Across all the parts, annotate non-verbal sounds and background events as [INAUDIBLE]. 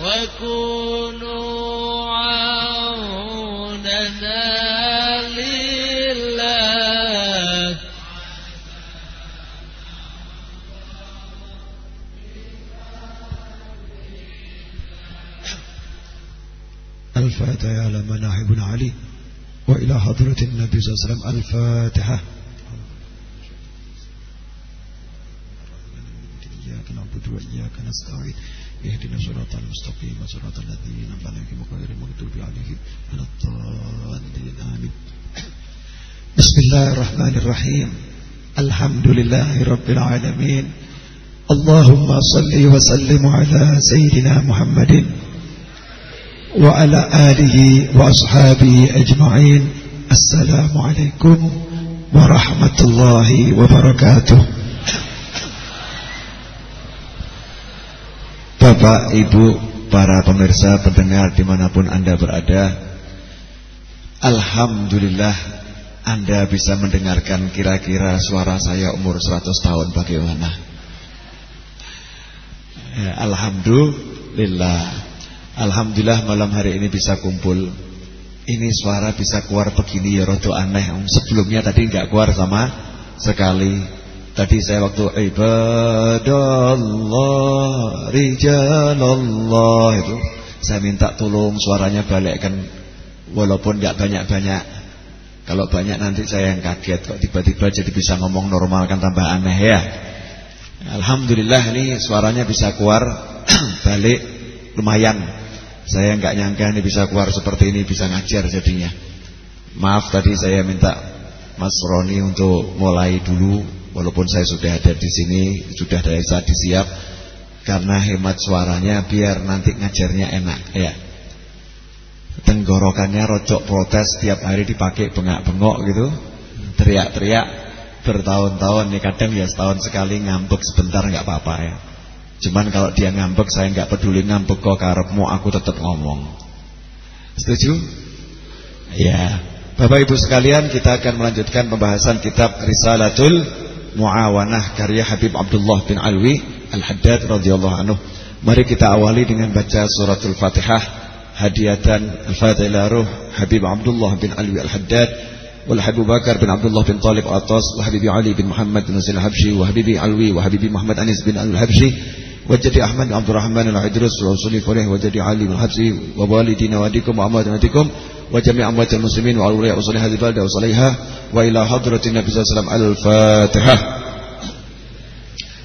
وكونوا عوننا لله الفاتحة على مناحب علي وإلى حضرة النبي صلى الله عليه وسلم الفاتحة. إياك نعبد وإياك نستعين. اهدنا صراط المستقيم صراط الذين أنعمت غير المغضوب عليهم ولا الضالين آمين. بسم الله الرحمن الرحيم. الحمد لله رب العالمين. اللهم صل وسلم على سيدنا محمد وعلى آله وأصحابه أجمعين. السلام عليكم ورحمة الله وبركاته. Bapak, Ibu, para pemirsa, pendengar di mana pun Anda berada Alhamdulillah Anda bisa mendengarkan kira-kira suara saya umur 100 tahun bagaimana? Ya, Alhamdulillah. Alhamdulillah malam hari ini bisa kumpul. Ini suara bisa keluar begini ya rodo aneh. Sebelumnya tadi nggak keluar sama sekali Tadi saya waktu ibadallah rijalallah itu saya minta tolong suaranya balikkan walaupun nggak banyak-banyak. Kalau banyak nanti saya yang kaget kok tiba-tiba jadi bisa ngomong normal kan tambah aneh ya. Alhamdulillah ini suaranya bisa keluar [CLEARS THROAT] balik lumayan. Saya nggak nyangka ini bisa keluar seperti ini bisa ngajar jadinya. Maaf tadi saya minta Mas Roni untuk mulai dulu Walaupun saya sudah ada di sini, sudah dari saat disiap karena hemat suaranya biar nanti ngajarnya enak ya. Tenggorokannya rojok protes tiap hari dipakai bengak-bengok gitu. Teriak-teriak bertahun-tahun nih kadang ya setahun sekali ngambek sebentar nggak apa-apa ya. Cuman kalau dia ngambek saya nggak peduli ngambek kok karepmu aku tetap ngomong. Setuju? Ya. Bapak Ibu sekalian kita akan melanjutkan pembahasan kitab Risalatul Muawanah karya Habib Abdullah bin Alwi Al-Haddad radhiyallahu anhu. Mari kita awali dengan baca suratul Fatihah hadiatan Al-Fatihah ruh Habib Abdullah bin Alwi Al-Haddad والحبيب بكر بن عبد الله بن طالب عطاس وحبيبي علي بن محمد بن حسين الحبشي وحبيبي علوي وحبيبي محمد أنس بن الحبشي وجدي أحمد بن عبد الرحمن العدرس وصلي فريح وجدي علي بن الحبشي ووالدين والديكم وأموات أمواتكم وجميع أموات المسلمين وعلى أولياء وصلي هذه البلدة وصليها وإلى حضرة النبي صلى الله عليه وسلم الفاتحة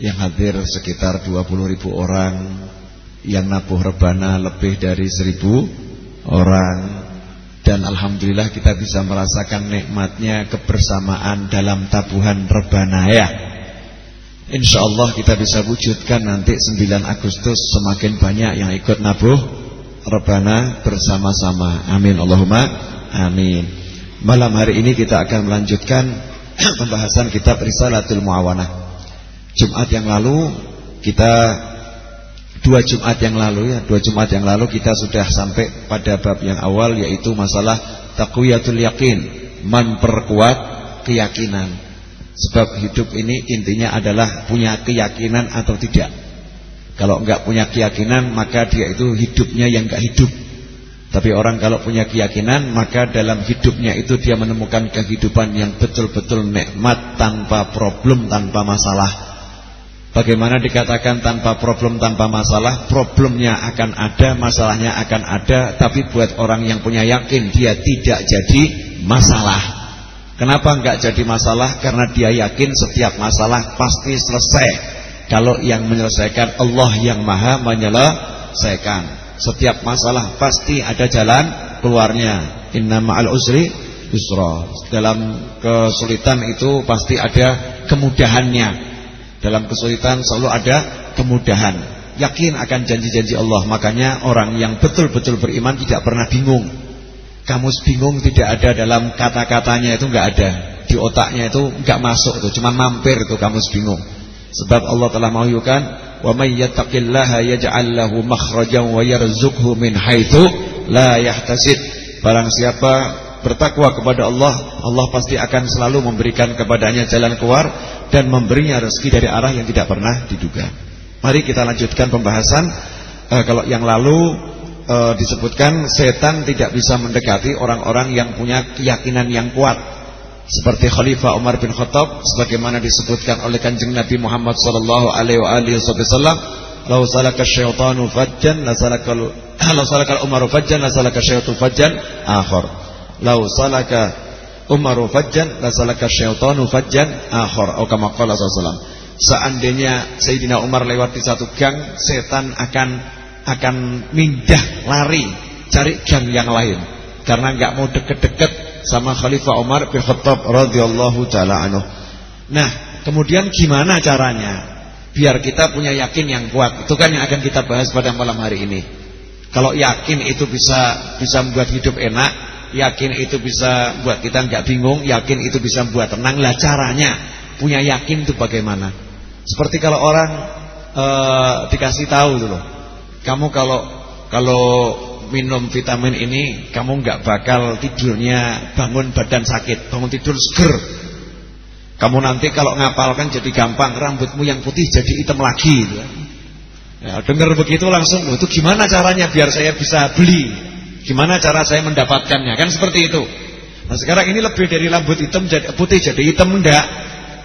Yang hadir sekitar 20 ribu orang. Yang nabuh rebana lebih dari 1000 orang. Dan Alhamdulillah kita bisa merasakan nikmatnya kebersamaan dalam tabuhan rebana ya. Insya Allah kita bisa wujudkan nanti 9 Agustus Semakin banyak yang ikut nabuh rebana bersama-sama. Amin. Allahumma Amin. Malam hari ini kita akan melanjutkan [CLEARS THROAT] pembahasan kitab Risalatul Muawanah. Jumat yang lalu kita dua Jumat yang lalu ya, dua Jumat yang lalu kita sudah sampai pada bab yang awal yaitu masalah taqwiyatul yakin, memperkuat keyakinan. Sebab hidup ini intinya adalah punya keyakinan atau tidak. Kalau enggak punya keyakinan maka dia itu hidupnya yang enggak hidup. Tapi orang kalau punya keyakinan Maka dalam hidupnya itu dia menemukan kehidupan yang betul-betul nikmat Tanpa problem, tanpa masalah Bagaimana dikatakan tanpa problem, tanpa masalah Problemnya akan ada, masalahnya akan ada Tapi buat orang yang punya yakin Dia tidak jadi masalah Kenapa enggak jadi masalah? Karena dia yakin setiap masalah pasti selesai Kalau yang menyelesaikan Allah yang maha menyelesaikan setiap masalah pasti ada jalan keluarnya. Inna ma'al usri yusra. Dalam kesulitan itu pasti ada kemudahannya. Dalam kesulitan selalu ada kemudahan. yakin akan janji-janji Allah. Makanya orang yang betul-betul beriman tidak pernah bingung. Kamus bingung tidak ada dalam kata-katanya itu enggak ada. Di otaknya itu enggak masuk itu, cuma mampir itu kamus bingung. Sebab Allah telah mewahyukan, "Wa may yattaqillaha yaj'al lahu makhrajan wa yarzuqhu min haitsu la yahtasib." Barang siapa bertakwa kepada Allah, Allah pasti akan selalu memberikan kepadanya jalan keluar dan memberinya rezeki dari arah yang tidak pernah diduga. Mari kita lanjutkan pembahasan. E, kalau yang lalu e, disebutkan setan tidak bisa mendekati orang-orang yang punya keyakinan yang kuat. Seperti Khalifah Umar bin Khattab sebagaimana disebutkan oleh Kanjeng Nabi Muhammad sallallahu alaihi wasallam, "Lau salaka syaitanu fajjan la salakal [CLEARS THROAT] lau salakal Umaru fajjan la salaka syaitanu fajjan akhar." Lau salaka Umaru fajjan lasalaka syaitanu fajjan akhar atau kama Seandainya Sayyidina Umar lewat di satu gang, setan akan akan mindah lari cari gang yang lain karena enggak mau deket-deket sama Khalifah Umar bin Khattab radhiyallahu taala anhu. Nah, kemudian gimana caranya biar kita punya yakin yang kuat? Itu kan yang akan kita bahas pada malam hari ini. Kalau yakin itu bisa bisa membuat hidup enak, Yakin itu bisa buat kita nggak bingung, yakin itu bisa buat tenang. Lah caranya punya yakin itu bagaimana? Seperti kalau orang uh, dikasih tahu dulu, kamu kalau kalau minum vitamin ini kamu nggak bakal tidurnya bangun badan sakit, bangun tidur seger. Kamu nanti kalau ngapalkan jadi gampang, rambutmu yang putih jadi hitam lagi. Gitu. Ya, dengar begitu langsung, itu gimana caranya biar saya bisa beli? Gimana cara saya mendapatkannya? Kan seperti itu. Nah sekarang ini lebih dari rambut hitam jadi putih jadi hitam enggak.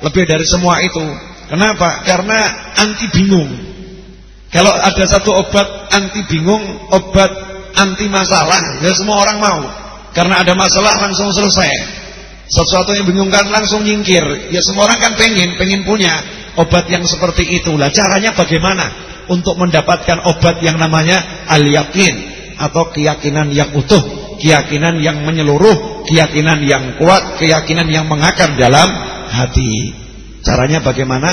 Lebih dari semua itu. Kenapa? Karena anti bingung. Kalau ada satu obat anti bingung, obat anti masalah, ya semua orang mau. Karena ada masalah langsung selesai. Sesuatu yang bingungkan langsung nyingkir. Ya semua orang kan pengen, pengen punya obat yang seperti itulah. Caranya bagaimana? Untuk mendapatkan obat yang namanya al-yakin atau keyakinan yang utuh, keyakinan yang menyeluruh, keyakinan yang kuat, keyakinan yang mengakar dalam hati. Caranya bagaimana?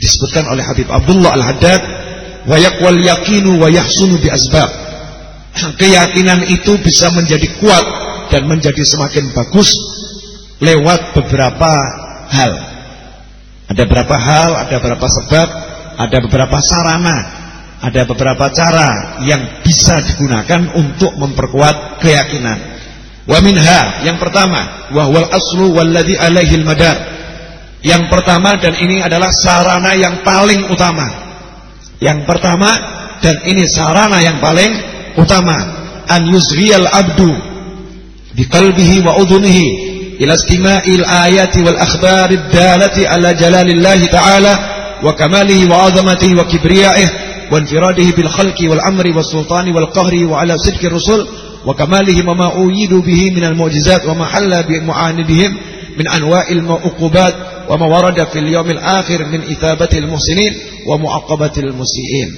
Disebutkan oleh Habib Abdullah Al-Haddad, wa yaqwal yaqinu wa yahsunu bi asbab. [CLEARS THROAT] Keyakinan itu bisa menjadi kuat dan menjadi semakin bagus lewat beberapa hal. Ada beberapa hal, ada beberapa sebab, ada beberapa sarana ada beberapa cara yang bisa digunakan untuk memperkuat keyakinan. Wa minha yang pertama wa wal aslu walladhi alaihi madar. Yang pertama dan ini adalah sarana yang paling utama. Yang pertama dan ini sarana yang paling utama an yusghiyal abdu bi qalbihi wa udhunihi ila istima'il ayati wal akhbarid dalati ala jalalillahi ta'ala wa kamalihi wa azamatihi wa kibriyaihi وانفراده بالخلق والأمر والسلطان والقهر وعلى صدق الرسل وكمالهم وما أويدوا به من المعجزات وما حل بمعاندهم من أنواع العقوبات وما ورد في اليوم الآخر من إثابة المحسنين ومعاقبة المسيئين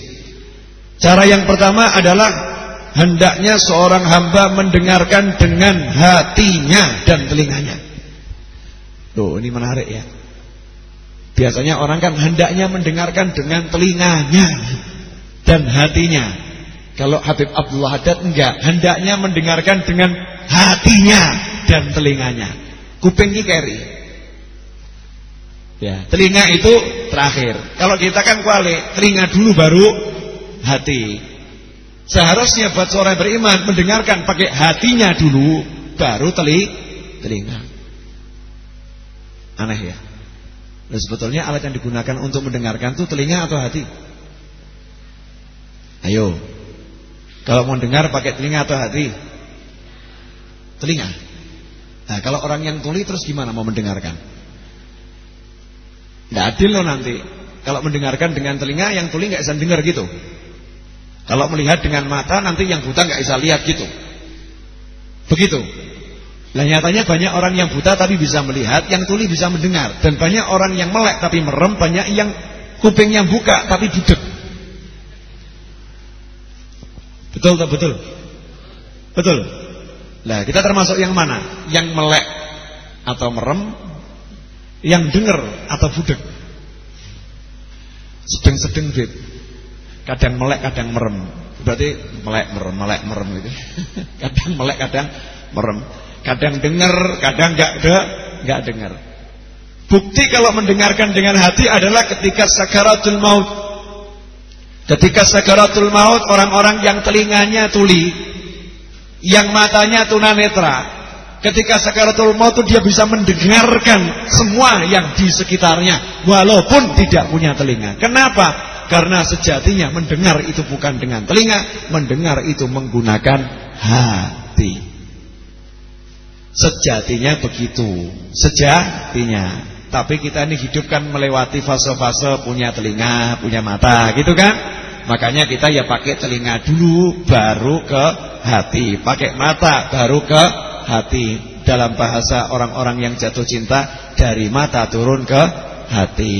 Cara yang pertama adalah hendaknya seorang hamba mendengarkan dengan hatinya dan telinganya. Tuh, ini menarik ya. Biasanya orang kan hendaknya mendengarkan dengan telinganya dan hatinya. Kalau Habib Abdullah Haddad enggak, hendaknya mendengarkan dengan hatinya dan telinganya. Kuping keri. Ya, telinga itu terakhir. Kalau kita kan kuali, telinga dulu baru hati. Seharusnya buat seorang beriman mendengarkan pakai hatinya dulu, baru teli, telinga. Aneh ya. Dan sebetulnya alat yang digunakan untuk mendengarkan itu telinga atau hati? Ayo. Kalau mau dengar pakai telinga atau hati? Telinga. Nah, kalau orang yang tuli terus gimana mau mendengarkan? Tidak adil loh nanti. Kalau mendengarkan dengan telinga, yang tuli nggak bisa dengar gitu. Kalau melihat dengan mata, nanti yang buta nggak bisa lihat gitu. Begitu. Nah nyatanya banyak orang yang buta tapi bisa melihat, yang tuli bisa mendengar. Dan banyak orang yang melek tapi merem, banyak yang kupingnya buka tapi budek. Betul tak betul? Betul. Nah, kita termasuk yang mana? Yang melek atau merem, yang dengar atau budek. Sedeng-sedeng, Bib. Kadang melek, kadang merem. Berarti melek, merem, melek, merem gitu. [LAUGHS] kadang melek, kadang merem. Kadang dengar, kadang enggak ada, enggak dengar. Bukti kalau mendengarkan dengan hati adalah ketika sakaratul maut. Ketika sakaratul maut orang-orang yang telinganya tuli, yang matanya tunanetra, Ketika sakaratul maut itu dia bisa mendengarkan semua yang di sekitarnya walaupun tidak punya telinga. Kenapa? Karena sejatinya mendengar itu bukan dengan telinga, mendengar itu menggunakan hati. Sejatinya begitu, sejatinya. Tapi kita ini hidup kan melewati fase-fase punya telinga, punya mata, gitu kan? Makanya kita ya pakai telinga dulu baru ke hati, pakai mata baru ke hati dalam bahasa orang-orang yang jatuh cinta dari mata turun ke hati.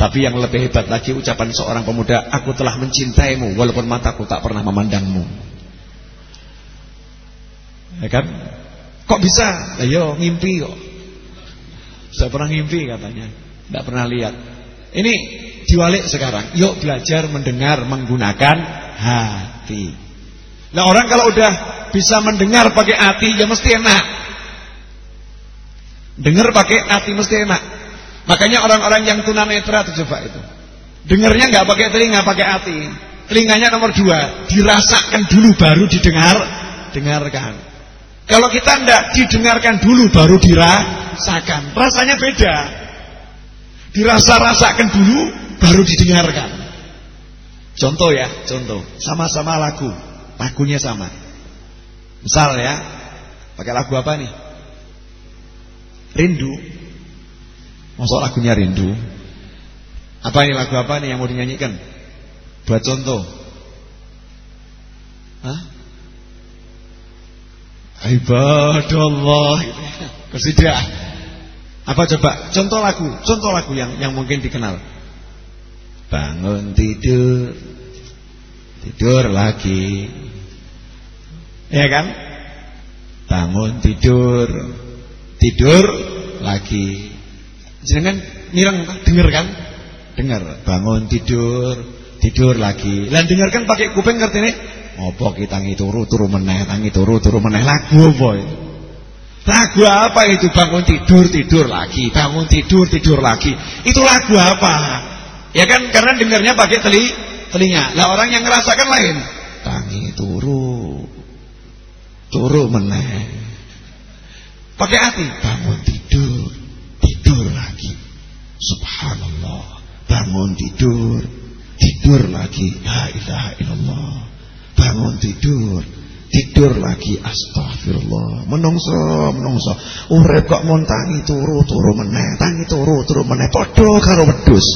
Tapi yang lebih hebat lagi ucapan seorang pemuda, aku telah mencintaimu walaupun mataku tak pernah memandangmu. Ya kan? Kok bisa? Ayo ngimpi kok. Saya pernah ngimpi katanya, tidak pernah lihat. Ini diwalik sekarang. Yuk belajar mendengar menggunakan hati. Nah orang kalau udah bisa mendengar pakai hati ya mesti enak. Dengar pakai hati mesti enak. Makanya orang-orang yang tunanetra itu coba itu. Dengarnya nggak pakai telinga, pakai hati. Telinganya nomor dua, dirasakan dulu baru didengar, dengarkan. Kalau kita ndak didengarkan dulu baru dirasakan, rasanya beda. Dirasa-rasakan dulu baru didengarkan. Contoh ya, contoh. Sama-sama lagu, lagunya sama. Misal ya, pakai lagu apa nih? Rindu. Masuk lagunya Rindu. Apa ini lagu apa nih yang mau dinyanyikan? Buat contoh. Hah? Ibadallah gitu. Kesidah. Apa coba? Contoh lagu, contoh lagu yang yang mungkin dikenal. Bangun tidur. Tidur lagi. Ya kan? Bangun tidur. Tidur lagi. Jangan mirang denger kan? Dengar, bangun tidur, tidur lagi. Lan dengarkan pakai kuping ngerti nih? Apa kita turu turu meneh, tangi turu turu meneh lagu apa itu? Lagu apa itu bangun tidur tidur lagi, bangun tidur tidur lagi. Itu lagu apa? Ya kan karena dengarnya pakai teli telinga. Lah orang yang ngerasakan lain. Tangi turu Turu meneh. Pakai hati, bangun tidur, tidur lagi. Subhanallah. Bangun tidur, tidur lagi. La ilaha illallah. Bangun tidur, tidur lagi astagfirullah menungso menungso urip kok mun tangi turu turu meneh tangi turu turu meneh padha karo wedhus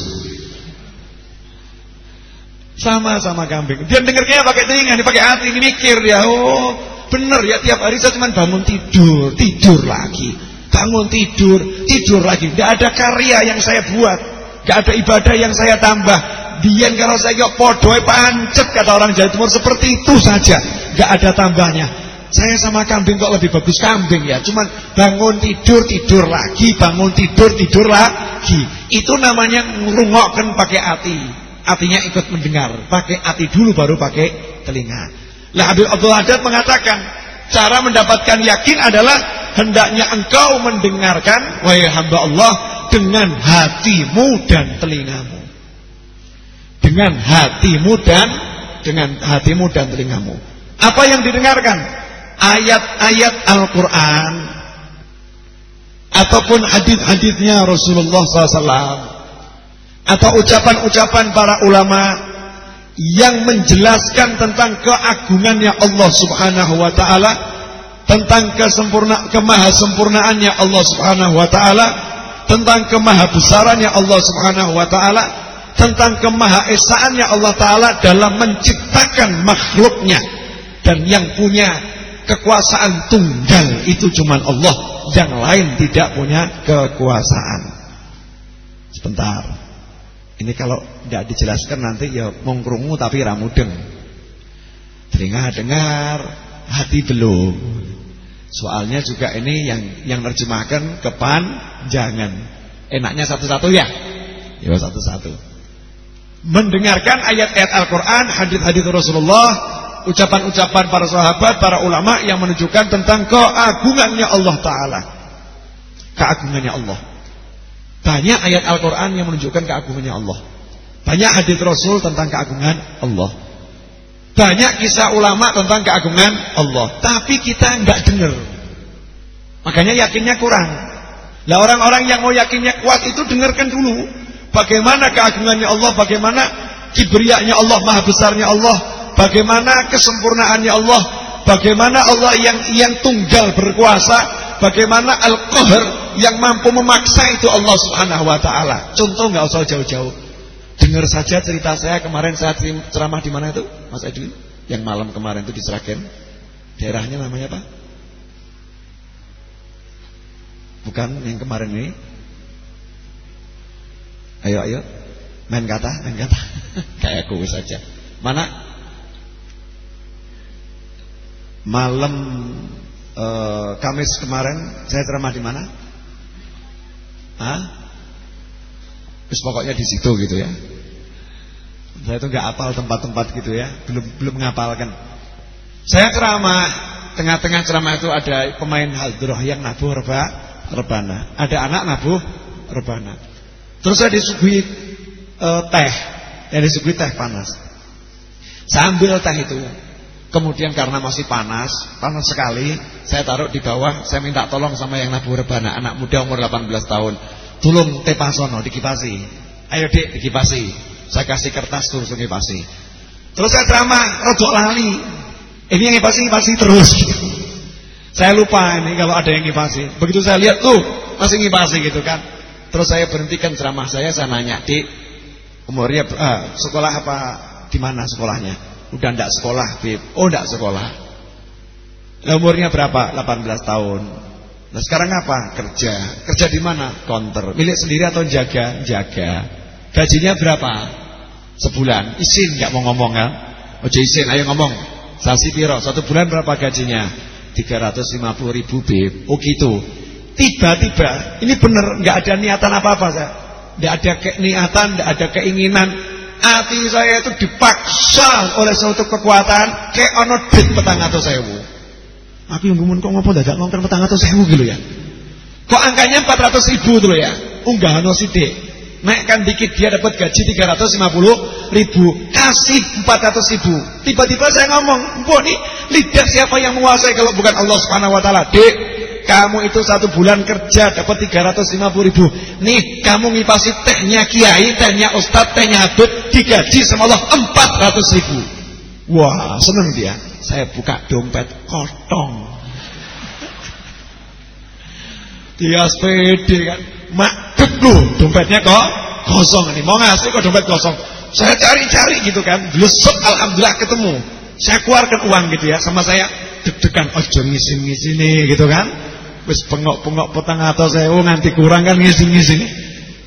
sama-sama kambing dia dengernya pakai telinga dia pakai hati ini mikir ya oh Benar ya tiap hari saya cuma bangun tidur, tidur lagi. Bangun tidur, tidur lagi. Tidak ada karya yang saya buat. Tidak ada ibadah yang saya tambah. Biar kalau saya yuk podoy pancet kata orang Jawa Timur seperti itu saja. Tidak ada tambahnya. Saya sama kambing kok lebih bagus kambing ya. Cuman bangun tidur, tidur lagi. Bangun tidur, tidur lagi. Itu namanya ngerungokkan pakai hati. Artinya ikut mendengar. Pakai hati dulu baru pakai telinga. Lah Habib Abdul Haddad mengatakan cara mendapatkan yakin adalah hendaknya engkau mendengarkan wahai hamba Allah dengan hatimu dan telingamu. Dengan hatimu dan dengan hatimu dan telingamu. Apa yang didengarkan? Ayat-ayat Al-Qur'an ataupun hadis-hadisnya Rasulullah SAW atau ucapan-ucapan para ulama yang menjelaskan tentang keagungannya Allah Subhanahu wa taala, tentang kesempurna kemahasempurnaannya Allah Subhanahu wa taala, tentang kemahabesarannya Allah Subhanahu wa taala, tentang kemahaesaannya Allah taala dalam menciptakan makhluknya dan yang punya kekuasaan tunggal itu cuma Allah, yang lain tidak punya kekuasaan. Sebentar. Ini kalau tidak dijelaskan nanti ya mongkrungu tapi ramudeng. Telinga dengar, hati belum. Soalnya juga ini yang yang terjemahkan kepan jangan. Enaknya satu-satu ya? Ya satu-satu. mendengarkan ayat-ayat Al-Qur'an, hadis-hadis Rasulullah, ucapan-ucapan para sahabat, para ulama yang menunjukkan tentang keagungannya Allah taala. Keagungannya Allah. Banyak ayat Al-Qur'an yang menunjukkan keagungannya Allah. Banyak hadis Rasul tentang keagungan Allah. Banyak kisah ulama tentang keagungan Allah. Tapi kita enggak dengar. Makanya yakinnya kurang. Lah orang-orang yang mau yakinnya kuat itu dengarkan dulu bagaimana keagungannya Allah, bagaimana kibriaknya Allah, maha besarnya Allah, bagaimana kesempurnaannya Allah, bagaimana Allah yang yang tunggal berkuasa, bagaimana Al-Qahr yang mampu memaksa itu Allah Subhanahu wa taala. Contoh nggak usah jauh-jauh. Dengar saja cerita saya kemarin saat ceramah di mana itu, Mas Edwin? Yang malam kemarin itu di Sragen. Daerahnya namanya apa? Bukan yang kemarin ini. Ayo ayo. Main kata, main kata. [LAUGHS] Kayak aku saja. Mana? Malam uh, Kamis kemarin saya ceramah di mana? Hah? Terus pokoknya di situ gitu ya. Saya itu nggak apal tempat-tempat gitu ya, belum belum ngapalkan. Saya ceramah, tengah-tengah ceramah itu ada pemain haldroh yang nabuh reba rebana. Ada anak nabuh rebana. Terus saya disuguhi uh, teh, yang disuguhi teh panas. Saya ambil teh itu. Kemudian karena masih panas, panas sekali, saya taruh di bawah, saya minta tolong sama yang nabuh rebana, anak muda umur 18 tahun. Tolong teh pasono dikipasi. Ayo Dik, dikipasi. Saya kasih kertas terus ngipasi. Terus saya ceramah, rodok lali. Ini yang ngipasi, ngipasi terus. Saya lupa ini kalau ada yang ngipasi. Begitu saya lihat, tuh masih ngipasi gitu kan. Terus saya berhentikan ceramah saya, saya nanya, "Dik, umurnya uh, sekolah apa di mana sekolahnya?" Udah ndak sekolah, Bib. Oh, ndak sekolah. Umurnya berapa? 18 tahun. Nah, sekarang apa? Kerja. Kerja di mana? Konter. Milik sendiri atau jaga? Jaga. Gajinya berapa? Sebulan. Isin nggak mau ngomong kan? Ojo isin, ayo ngomong. Sasi piro? Satu bulan berapa gajinya? 350 ribu bib Oh gitu Tiba-tiba Ini benar nggak ada niatan apa-apa saya Nggak ada niatan Nggak ada keinginan Hati saya itu dipaksa oleh suatu kekuatan Kayak ono dit petang atau sewu. Aku yang gumun kok ngopo dadak ngongker petang atau sewu gitu ya? Kok angkanya 400 ribu tuh ya? Unggahan sidik. Naikkan dikit dia dapat gaji 350 ribu. Kasih 400 ribu. Tiba-tiba saya ngomong bu nih lidah siapa yang menguasai kalau bukan Allah subhanahu wa ta'ala? Dek kamu itu satu bulan kerja dapat 350 ribu. Nih kamu ngipasi tehnya kiai tehnya ustadz tehnya habib digaji sama Allah 400 ribu. Wah seneng dia. Saya buka dompet kotong. Dia sepede kan. Mak loh dompetnya kok kosong nih mau ngasih kok dompet kosong? Saya cari-cari gitu kan. Blusuk alhamdulillah ketemu. Saya keluarkan uang gitu ya sama saya deg-degan ojo ngisin-ngisin nih gitu kan. Wis pengok-pengok petang atau saya. Oh nanti kurang kan ngisin-ngisin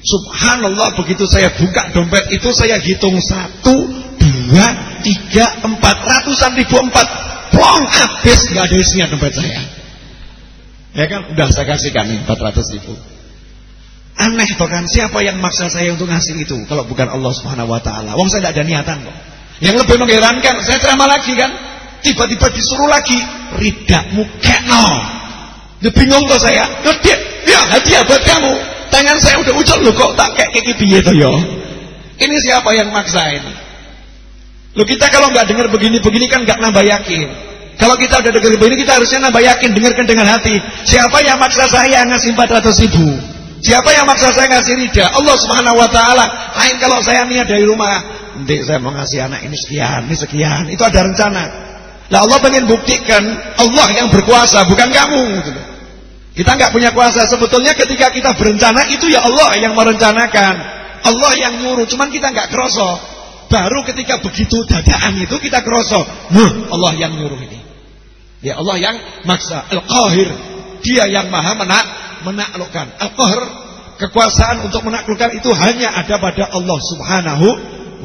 Subhanallah begitu saya buka dompet itu saya hitung satu, dua, tiga, empat ratusan ribu empat, plong habis nggak ada isinya dompet saya. Ya kan, udah saya kasihkan empat ratus ribu. Aneh toh kan siapa yang maksa saya untuk ngasih itu kalau bukan Allah Subhanahu wa taala. Wong saya tidak ada niatan kok. Yang lebih mengherankan, saya ceramah lagi kan, tiba-tiba disuruh lagi ridakmu keno. Dia bingung saya. Dia, ya hadiah buat kamu. Tangan saya udah ucap loh kok tak kayak kayak piye toh yo. Ini siapa yang maksa ini? Lo kita kalau nggak dengar begini-begini kan nggak nambah yakin. Kalau kita udah dengar begini kita harusnya nambah yakin, dengarkan dengan hati. Siapa yang maksa saya ngasih 400 ribu? Siapa yang maksa saya ngasih rida? Allah Subhanahu wa taala. Lain kalau saya niat dari rumah, nanti saya mau ngasih anak ini sekian, ini sekian. Itu ada rencana. Lah Allah pengen buktikan Allah yang berkuasa, bukan kamu gitu. Kita nggak punya kuasa. Sebetulnya ketika kita berencana itu ya Allah yang merencanakan. Allah yang nyuruh, cuman kita nggak kroso. Baru ketika begitu dadaan itu kita kroso. Nah, Allah yang nyuruh ini. Ya Allah yang maksa. Al-Qahir. Dia yang maha menak menaklukkan. Al-Qahr, kekuasaan untuk menaklukkan itu hanya ada pada Allah Subhanahu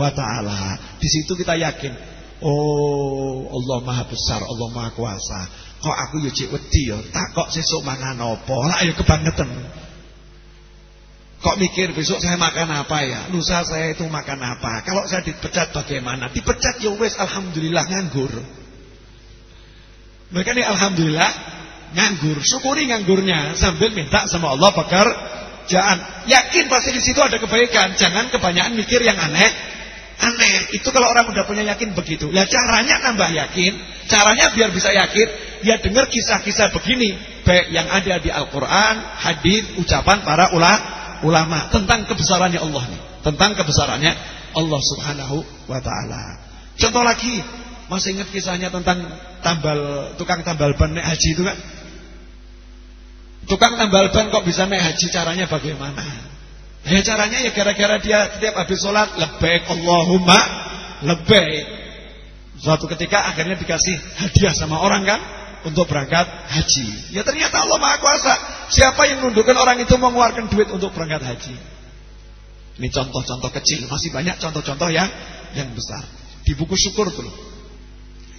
wa taala. Di situ kita yakin, oh Allah Maha besar, Allah Maha kuasa. Kok aku yo cek wedi yo, tak kok sesuk mangan apa? Lah ayo kebangetan. Kok mikir besok saya makan apa ya? Lusa saya itu makan apa? Kalau saya dipecat bagaimana? Dipecat ya wes alhamdulillah nganggur. Mereka ini alhamdulillah nganggur. Syukuri nganggurnya sambil minta sama Allah pekerjaan. Yakin pasti di situ ada kebaikan. Jangan kebanyakan mikir yang aneh. Itu kalau orang udah punya yakin begitu. Lah caranya nambah yakin. Caranya biar bisa yakin, ya dengar kisah-kisah begini, baik yang ada di Al-Qur'an, hadis, ucapan para ulama tentang kebesarannya Allah nih, tentang kebesarannya Allah Subhanahu wa taala. Contoh lagi, masih ingat kisahnya tentang tambal tukang tambal ban naik haji itu kan? Tukang tambal ban kok bisa naik haji caranya bagaimana? Ya caranya ya gara-gara dia setiap habis sholat lebih Allahumma lebih. Suatu ketika akhirnya dikasih hadiah sama orang kan? untuk berangkat haji. Ya ternyata Allah Maha Kuasa. Siapa yang nundukkan orang itu mengeluarkan duit untuk berangkat haji? Ini contoh-contoh kecil, masih banyak contoh-contoh yang yang besar. Di buku syukur tuh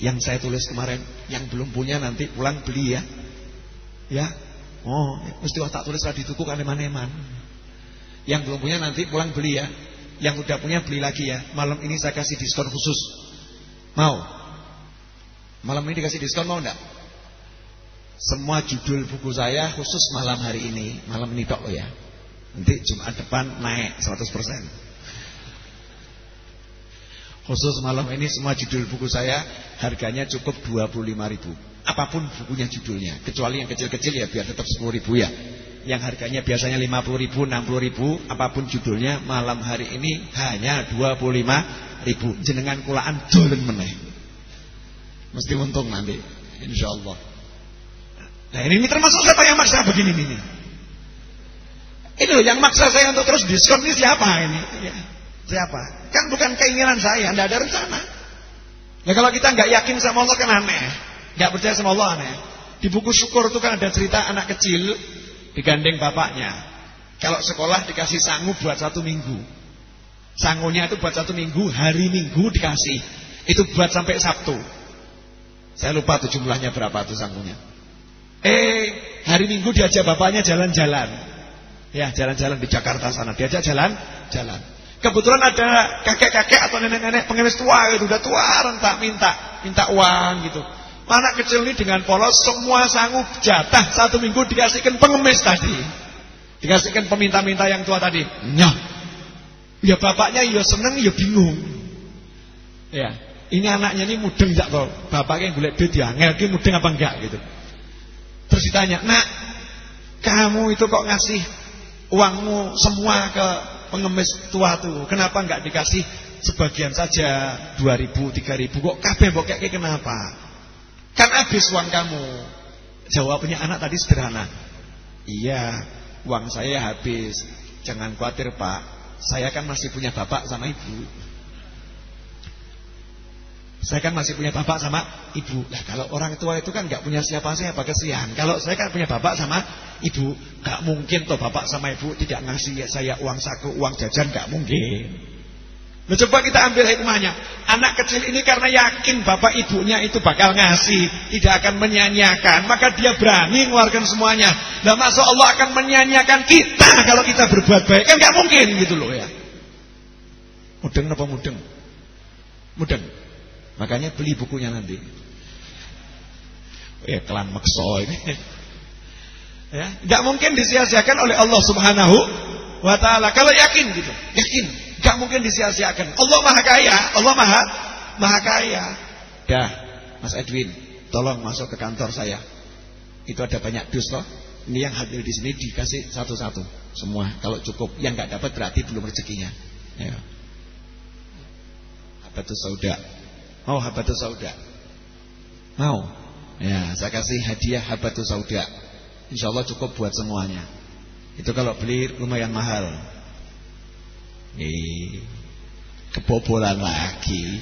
Yang saya tulis kemarin, yang belum punya nanti pulang beli ya. Ya. Oh, mesti tak tulis di tuku kan eman-eman. Yang belum punya nanti pulang beli ya. Yang udah punya beli lagi ya. Malam ini saya kasih diskon khusus. Mau? Malam ini dikasih diskon mau enggak? Semua judul buku saya khusus malam hari ini Malam ini tok ya Nanti Jumat depan naik 100% Khusus malam ini semua judul buku saya Harganya cukup 25 ribu Apa pun bukunya judulnya Kecuali yang kecil-kecil ya biar tetap 10 ribu ya Yang harganya biasanya 50 ribu 60 ribu Apa pun judulnya malam hari ini Hanya 25 ribu Jenengan kulaan dolen meneh Mesti untung nanti Insya Allah Nah ini, ini termasuk siapa yang maksa begini ini. Ini loh yang maksa saya untuk terus diskon ini siapa ini? Ya, siapa? Kan bukan keinginan saya, tidak ada rencana. Ya kalau kita nggak yakin sama Allah kan aneh, nggak percaya sama Allah aneh. Di buku syukur itu kan ada cerita anak kecil digandeng bapaknya. Kalau sekolah dikasih sangu buat satu minggu. Sangunya itu buat satu minggu, hari minggu dikasih. Itu buat sampai Sabtu. Saya lupa tuh jumlahnya berapa tuh sangunya. Eh, hari Minggu diajak bapaknya jalan-jalan. Ya, jalan-jalan di Jakarta sana. Diajak jalan-jalan. Kebetulan ada kakek-kakek atau nenek-nenek pengemis tua itu udah tua rentak minta, minta uang gitu. Anak kecil ini dengan polos semua sanggup jatah satu minggu dikasihkan pengemis tadi. Dikasihkan peminta-minta yang tua tadi. Nyah. Ya bapaknya ya seneng ya bingung. Ya, ini anaknya ini mudeng enggak toh? Bapaknya yang golek duit ya, mudeng apa enggak gitu. Terus ditanya, nak kamu itu kok ngasih uangmu semua ke pengemis tua tuh, kenapa nggak dikasih sebagian saja 2000, 3000 kok kabeh kayak kenapa? Kan habis uang kamu. Jawabnya anak tadi sederhana. Iya, uang saya habis. Jangan khawatir, Pak. Saya kan masih punya bapak sama ibu. Saya kan masih punya bapak sama ibu. Nah, kalau orang tua itu kan nggak punya siapa-siapa kesian. Kalau saya kan punya bapak sama ibu, nggak mungkin toh bapak sama ibu tidak ngasih saya uang saku, uang jajan nggak mungkin. Nah, coba kita ambil hikmahnya. Anak kecil ini karena yakin bapak ibunya itu bakal ngasih, tidak akan menyanyiakan, maka dia berani mengeluarkan semuanya. Nah, masa Allah akan menyanyiakan kita kalau kita berbuat baik? Kan nggak mungkin gitu loh ya. Mudeng apa mudeng? Mudeng. Makanya beli bukunya nanti. Ya kelan makso ini. Ya, enggak mungkin disia-siakan oleh Allah Subhanahu wa taala. Kalau yakin gitu, yakin, enggak mungkin disia-siakan. Allah Maha Kaya, Allah Maha Maha Kaya. Dah, Mas Edwin, tolong masuk ke kantor saya. Itu ada banyak dus loh. Ini yang hadir di sini dikasih satu-satu semua. Kalau cukup, yang enggak dapat berarti belum rezekinya. Ya. Itu sauda? Mau habatus sauda? Mau? Ya, saya kasih hadiah habatus sauda. Insya Allah cukup buat semuanya. Itu kalau beli lumayan mahal. Kebobolan lagi.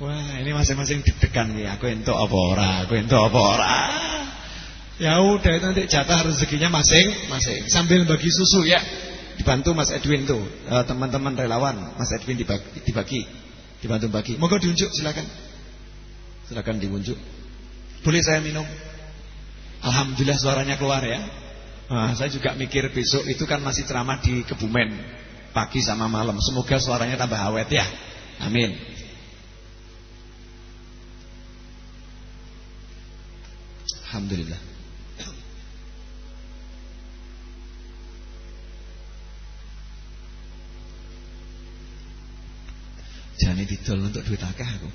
Wah, ini masing-masing deg-degan nih. Aku entuk apa ora? Aku entuk apa ora? Ya udah itu nanti jatah rezekinya masing-masing. Sambil bagi susu ya. Dibantu Mas Edwin tuh, eh, teman-teman relawan, Mas Edwin dibagi, dibagi, dibantu bagi. Moga diunjuk silakan. Silakan diunjuk. Boleh saya minum? Alhamdulillah suaranya keluar ya. Nah, saya juga mikir besok itu kan masih ceramah di Kebumen pagi sama malam. Semoga suaranya tambah awet ya. Amin. Alhamdulillah. Jangan didol untuk duit akeh aku.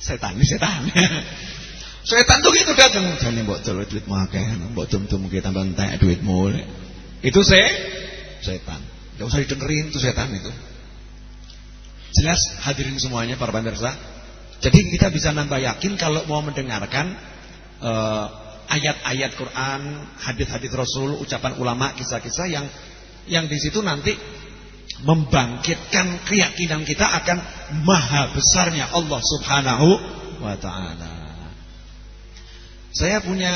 Setan, setan. [LAUGHS] Setan tuh gitu datang, jangan mbok dol duitmu akeh, mbok dum-dum ki tambah entek duitmu. Itu se setan. Enggak usah didengerin itu setan itu. Jelas hadirin semuanya para pemirsa. Jadi kita bisa nambah yakin kalau mau mendengarkan uh, ayat-ayat Quran, hadis-hadis Rasul, ucapan ulama, kisah-kisah yang yang di situ nanti membangkitkan keyakinan kita akan maha besarnya Allah Subhanahu wa taala. Saya punya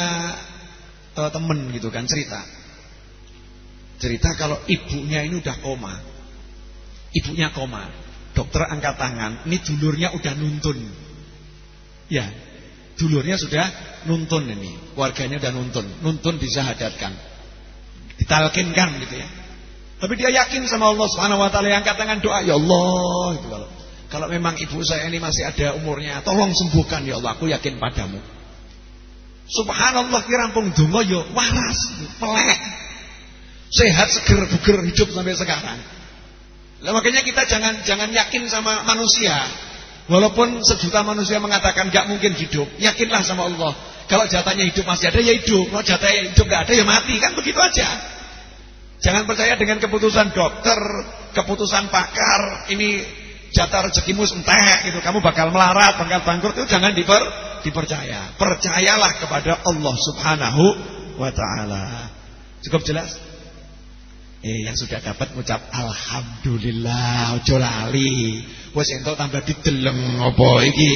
uh, temen gitu kan cerita. Cerita kalau ibunya ini udah koma. Ibunya koma. Dokter angkat tangan, ini dulurnya udah nuntun. Ya, dulurnya sudah nuntun ini. Warganya udah nuntun. Nuntun disahadatkan. Ditalkinkan gitu ya. Tapi dia yakin sama Allah Subhanahu wa taala yang angkat tangan doa, ya Allah itu kalau kalau memang ibu saya ini masih ada umurnya, tolong sembuhkan ya Allah, aku yakin padamu. Subhanallah kirampung donga yo ya waras, melek. Sehat, seger, buger, hidup sampai sekarang. Lah makanya kita jangan jangan yakin sama manusia. Walaupun sejuta manusia mengatakan gak mungkin hidup, yakinlah sama Allah. Kalau jatahnya hidup masih ada ya hidup, kalau jatahnya hidup gak ada ya mati, kan begitu aja. Jangan percaya dengan keputusan dokter, keputusan pakar, ini jatah rezekimu entek gitu, kamu bakal melarat, bakal bangkrut itu jangan diper, dipercaya. Percayalah kepada Allah Subhanahu wa taala. Cukup jelas? Eh yang sudah dapat mengucap alhamdulillah ojo lali. Wis entuk tambah dideleng apa iki?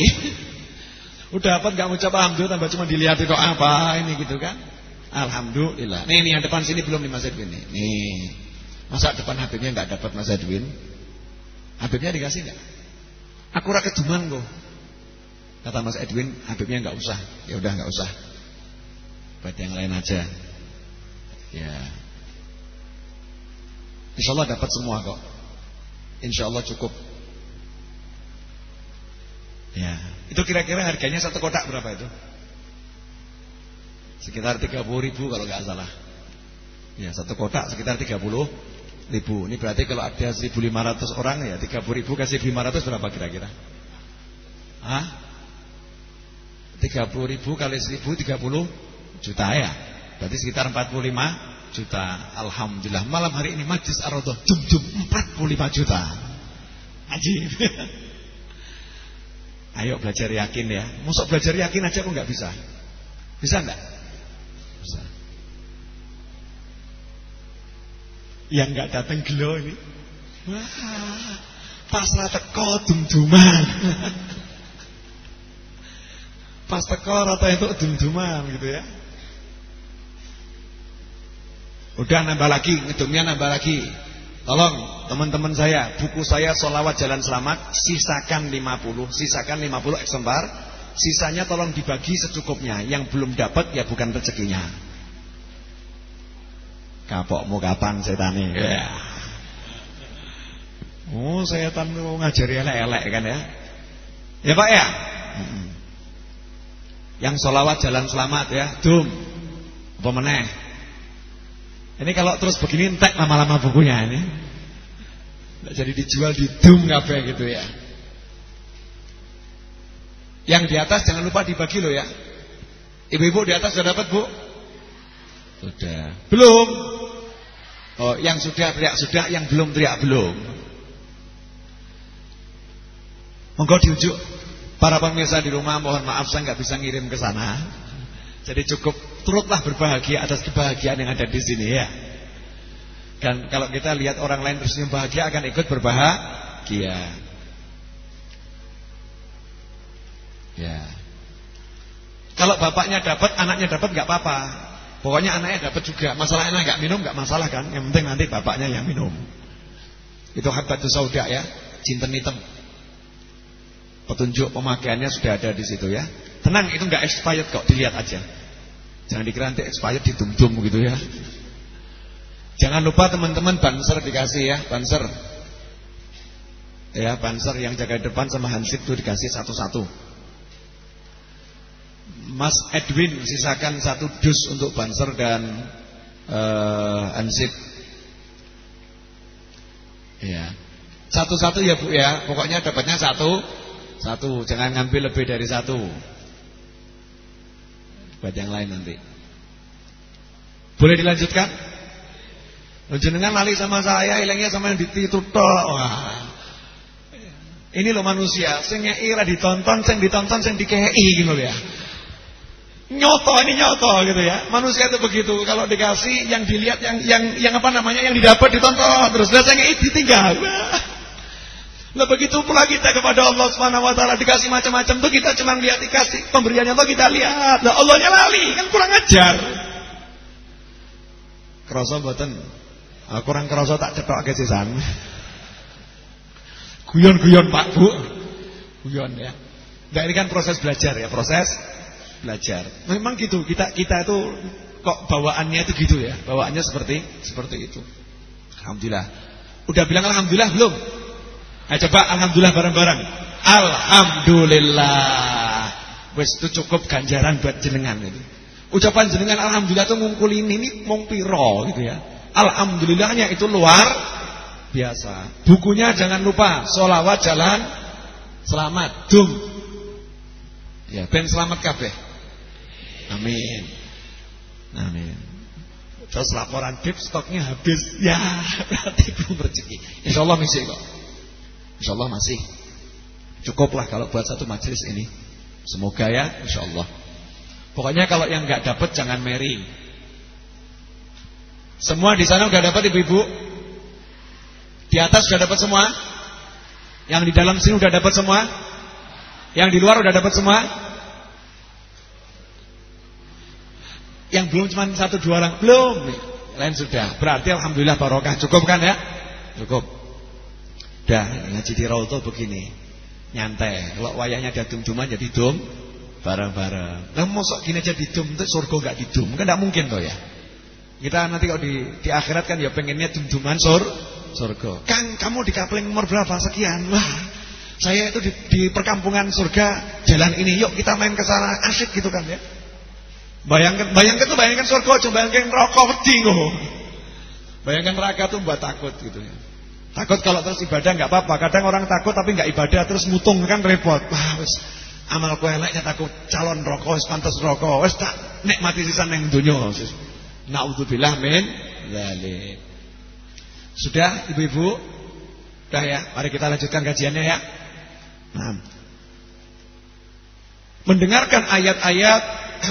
Udah dapat enggak ngucap alhamdulillah tambah cuma dilihat kok apa ini gitu kan? Alhamdulillah. Nih nih yang depan sini belum nih Mas Edwin nih. Nih. Masa depan Habibnya enggak dapat Mas Edwin? Habibnya dikasih enggak? Aku ra keduman kok. Kata Mas Edwin, Habibnya enggak usah. Ya udah enggak usah. Buat yang lain aja. Ya. Insya Allah dapat semua kok. Insya Allah cukup. Ya. Itu kira-kira harganya satu kotak berapa itu? Sekitar 30 ribu kalau nggak salah. Ya, satu kotak sekitar 30 ribu. Ini berarti kalau ada 1500 orang ya 30 ribu kasih 500 berapa kira-kira? Hah? 30 ribu kali 1000 30 juta ya. Berarti sekitar 45 juta. Alhamdulillah. Malam hari ini majlis Ar-Raudhah jum-jum 45 juta. Ajib. [LAUGHS] Ayo belajar yakin ya. Masuk belajar yakin aja kok nggak bisa? Bisa enggak? Yang nggak datang gelo ini. Wah, pasrah teko dum-duman. [LAUGHS] Pas teko rata itu dum-duman gitu ya. Udah nambah lagi, ngitungnya nambah lagi. Tolong teman-teman saya, buku saya Solawat Jalan Selamat, sisakan 50, sisakan 50 eksemplar. Sisanya tolong dibagi secukupnya. Yang belum dapat ya bukan rezekinya. Kapokmu kapan setane? Ya. Oh, setan mau ngajari elek-elek kan ya. Ya Pak ya? Yang solawat jalan selamat ya, dum. Apa meneh? Ini kalau terus begini entek lama-lama bukunya ini. Tidak jadi dijual di dum kabeh gitu ya. Yang di atas jangan lupa dibagi loh ya. Ibu-ibu di atas sudah dapat, Bu? Sudah. Belum? Oh, yang sudah teriak sudah, yang belum teriak belum. Monggo diujuk para pemirsa di rumah, mohon maaf saya nggak bisa ngirim ke sana. Jadi cukup turutlah berbahagia atas kebahagiaan yang ada di sini ya. Dan kalau kita lihat orang lain tersenyum bahagia akan ikut berbahagia. Ya. Kalau bapaknya dapat, anaknya dapat nggak apa-apa. Pokoknya anaknya dapat juga. Masalah anak nggak minum nggak masalah kan. Yang penting nanti bapaknya yang minum. Itu habbatus sauda ya, cinten hitam. Petunjuk pemakaiannya sudah ada di situ ya. Tenang itu nggak expired kok, dilihat aja. Jangan dikira nanti expired didum-dum gitu ya. Jangan lupa teman-teman banser dikasih ya, banser. Ya, banser yang jaga depan sama Hansip itu dikasih satu-satu. Mas Edwin sisakan satu dus untuk banser dan uh, Hansip. Ya. Satu-satu ya Bu ya. Pokoknya dapatnya satu, satu. Jangan ngambil lebih dari satu. Buat yang lain nanti. Boleh dilanjutkan? Jenengan lali sama saya, hilangnya sama yang ditutup. Ini loh manusia, sing ira ditonton, sing ditonton, sing dikei gitu ya. Nyoto ini nyoto gitu ya. Manusia itu begitu, kalau dikasih yang dilihat yang yang yang apa namanya yang didapat ditonton terus dan sing ditinggal. Nah begitu pula kita kepada Allah Subhanahu wa taala dikasih macam-macam tuh kita cuma lihat dikasih pemberiannya tuh kita lihat. Nah Allahnya lali, kan kurang ajar. Kerasa mboten? Ah, kurang kerasa tak cetokke sisan. Guyon-guyon Pak Bu. Guyon ya. Nah ini kan proses belajar ya, proses belajar. Memang gitu, kita kita itu kok bawaannya itu gitu ya. Bawaannya seperti seperti itu. Alhamdulillah. Udah bilang alhamdulillah belum? Ayo coba alhamdulillah bareng-bareng. Alhamdulillah. Wes itu cukup ganjaran buat jenengan itu. Ucapan jenengan alhamdulillah itu ngungkulin ini mong piro gitu ya. Alhamdulillahnya itu luar biasa. Bukunya jangan lupa solawat jalan selamat dum. Ya, ben selamat kabeh. Amin. Amin. Terus laporan tip stoknya habis. Ya, [LAUGHS] berarti belum rezeki. Insyaallah masih kok. Insya Allah masih cukuplah kalau buat satu majelis ini. Semoga ya, insya Allah. Pokoknya kalau yang nggak dapat jangan meri. Semua di sana udah dapat ibu-ibu. Di atas sudah dapat semua. Yang di dalam sini udah dapat semua. Yang di luar udah dapat semua. Yang belum cuma satu dua orang belum. Lain sudah. Berarti alhamdulillah barokah. Cukup kan ya? Cukup. Dah ngaji di Rauto begini. Nyantai. Kalau wayahnya ada dum-duman jadi dum Bareng-bareng. Nah mosok gini aja didum itu surga gak didum? Kan gak mungkin toh ya. Kita nanti kalau di, di akhirat kan ya pengennya dum-duman sur, surga. Kang kamu di kapling nomor berapa? Sekian. Wah saya itu di, di perkampungan surga Jalan ini yuk kita main ke sana. Asik gitu kan ya. Bayangkan bayangkan tuh bayangkan surga Coba bayangkan rokok wedi Bayangkan neraka tuh buat takut gitu ya Takut kalau terus ibadah nggak apa-apa. Kadang orang takut tapi nggak ibadah terus mutung kan repot. Wah, wis amalku eleknya takut calon rokok, wis pantes rokok. Wis tak nikmati sisan ning donya. Nauzubillah min dzalik. Sudah ibu-ibu? Sudah ya, mari kita lanjutkan kajiannya ya. Nah. Mendengarkan ayat-ayat,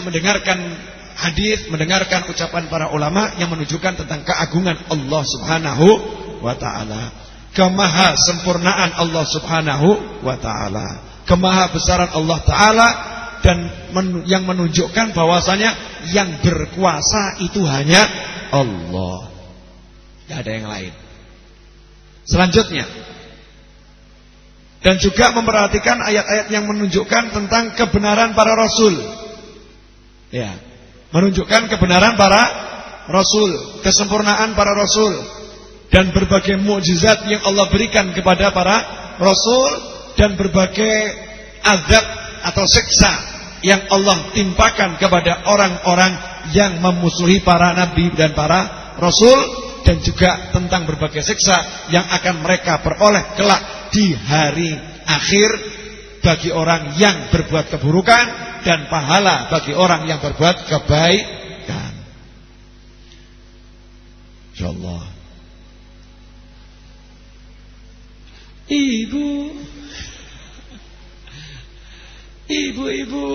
mendengarkan hadis, mendengarkan ucapan para ulama yang menunjukkan tentang keagungan Allah Subhanahu wa taala. Kemaha sempurnaan Allah Subhanahu wa taala. Kemaha besaran Allah taala dan men yang menunjukkan bahwasanya yang berkuasa itu hanya Allah. Tidak ada yang lain. Selanjutnya dan juga memperhatikan ayat-ayat yang menunjukkan tentang kebenaran para rasul. Ya, menunjukkan kebenaran para rasul, kesempurnaan para rasul dan berbagai mukjizat yang Allah berikan kepada para rasul dan berbagai azab atau siksa yang Allah timpakan kepada orang-orang yang memusuhi para nabi dan para rasul dan juga tentang berbagai siksa yang akan mereka peroleh kelak di hari akhir bagi orang yang berbuat keburukan dan pahala bagi orang yang berbuat kebaikan. Insyaallah Ibu. Ibu-ibu.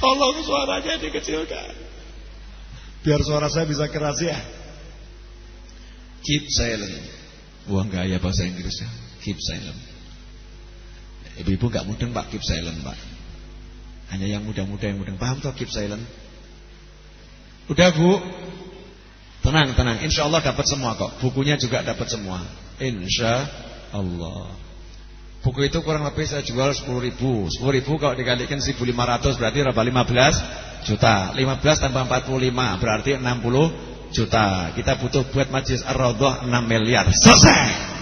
Tolong suaranya dikecilkan. Biar suara saya bisa keras ya. Keep silent. Wah enggak ya bahasa Inggrisnya Keep silent. Ibu-ibu enggak mudeng pak. Keep silent pak. Hanya yang muda-muda yang mudeng. Paham toh keep silent? Udah bu? Tenang, tenang. Insya Allah dapat semua kok. Bukunya juga dapat semua. Insya Allah. Buku itu kurang lebih saya jual 10 ribu. 10 ribu kalau dikalikan 1500 berarti berapa? 15 juta. 15 tambah 45 berarti 60 juta. Kita butuh buat majlis Ar-Raudhah 6 miliar. Selesai!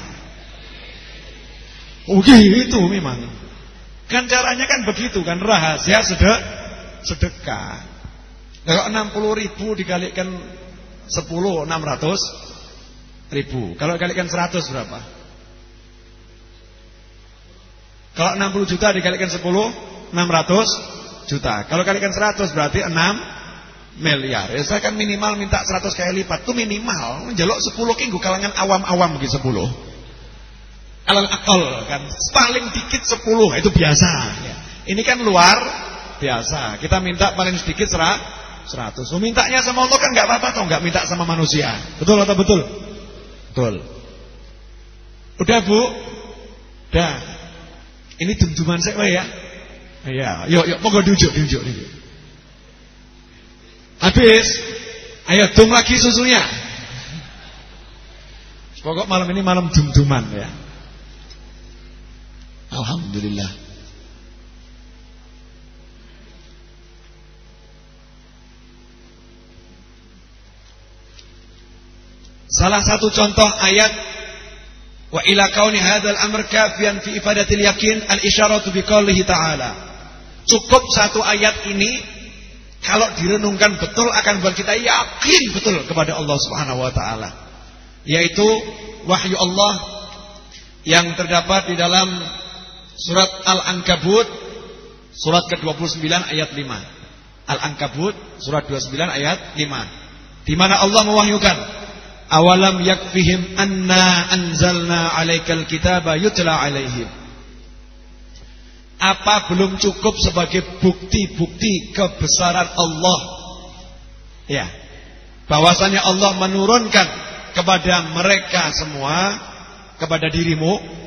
Oh gitu memang. Kan caranya kan begitu kan Rahasia sedek, sedekah. Kalau 60 ribu dikalikan 10 600 ribu. Kalau dikalikan 100 berapa? Kalau 60 juta dikalikan 10 600 juta. Kalau kalikan 100 berarti 6 miliar. Ya, Saya kan minimal minta 100 kali lipat. Itu minimal. Menjelok 10 kinggu kalangan awam-awam gitu 10 Alal akal kan. Paling dikit 10 itu biasa. Ya. Ini kan luar biasa. Kita minta paling sedikit 100 oh, Mintanya sama Allah kan gak apa-apa Atau gak minta sama manusia. Betul atau betul? Betul Udah bu? Udah Ini dum-duman saya ya Iya, yuk yuk pokok diujuk, diujuk, diujuk. Habis, ayo dum lagi susunya. Pokok malam ini malam dum-duman ya. Alhamdulillah. Salah satu contoh ayat wa ila kauni hadzal amr kafiyan fi ifadatil yakin al isyaratu biqaulihi ta'ala Cukup satu ayat ini kalau direnungkan betul akan buat kita yakin betul kepada Allah Subhanahu wa taala. Yaitu wahyu Allah yang terdapat di dalam surat Al-Ankabut surat ke-29 ayat 5. Al-Ankabut surat 29 ayat 5. Di mana Allah mewahyukan awalam yakfihim anna anzalna alaikal kitaba yutla alaihim apa belum cukup sebagai bukti-bukti kebesaran Allah? Ya. Bahwasanya Allah menurunkan kepada mereka semua, kepada dirimu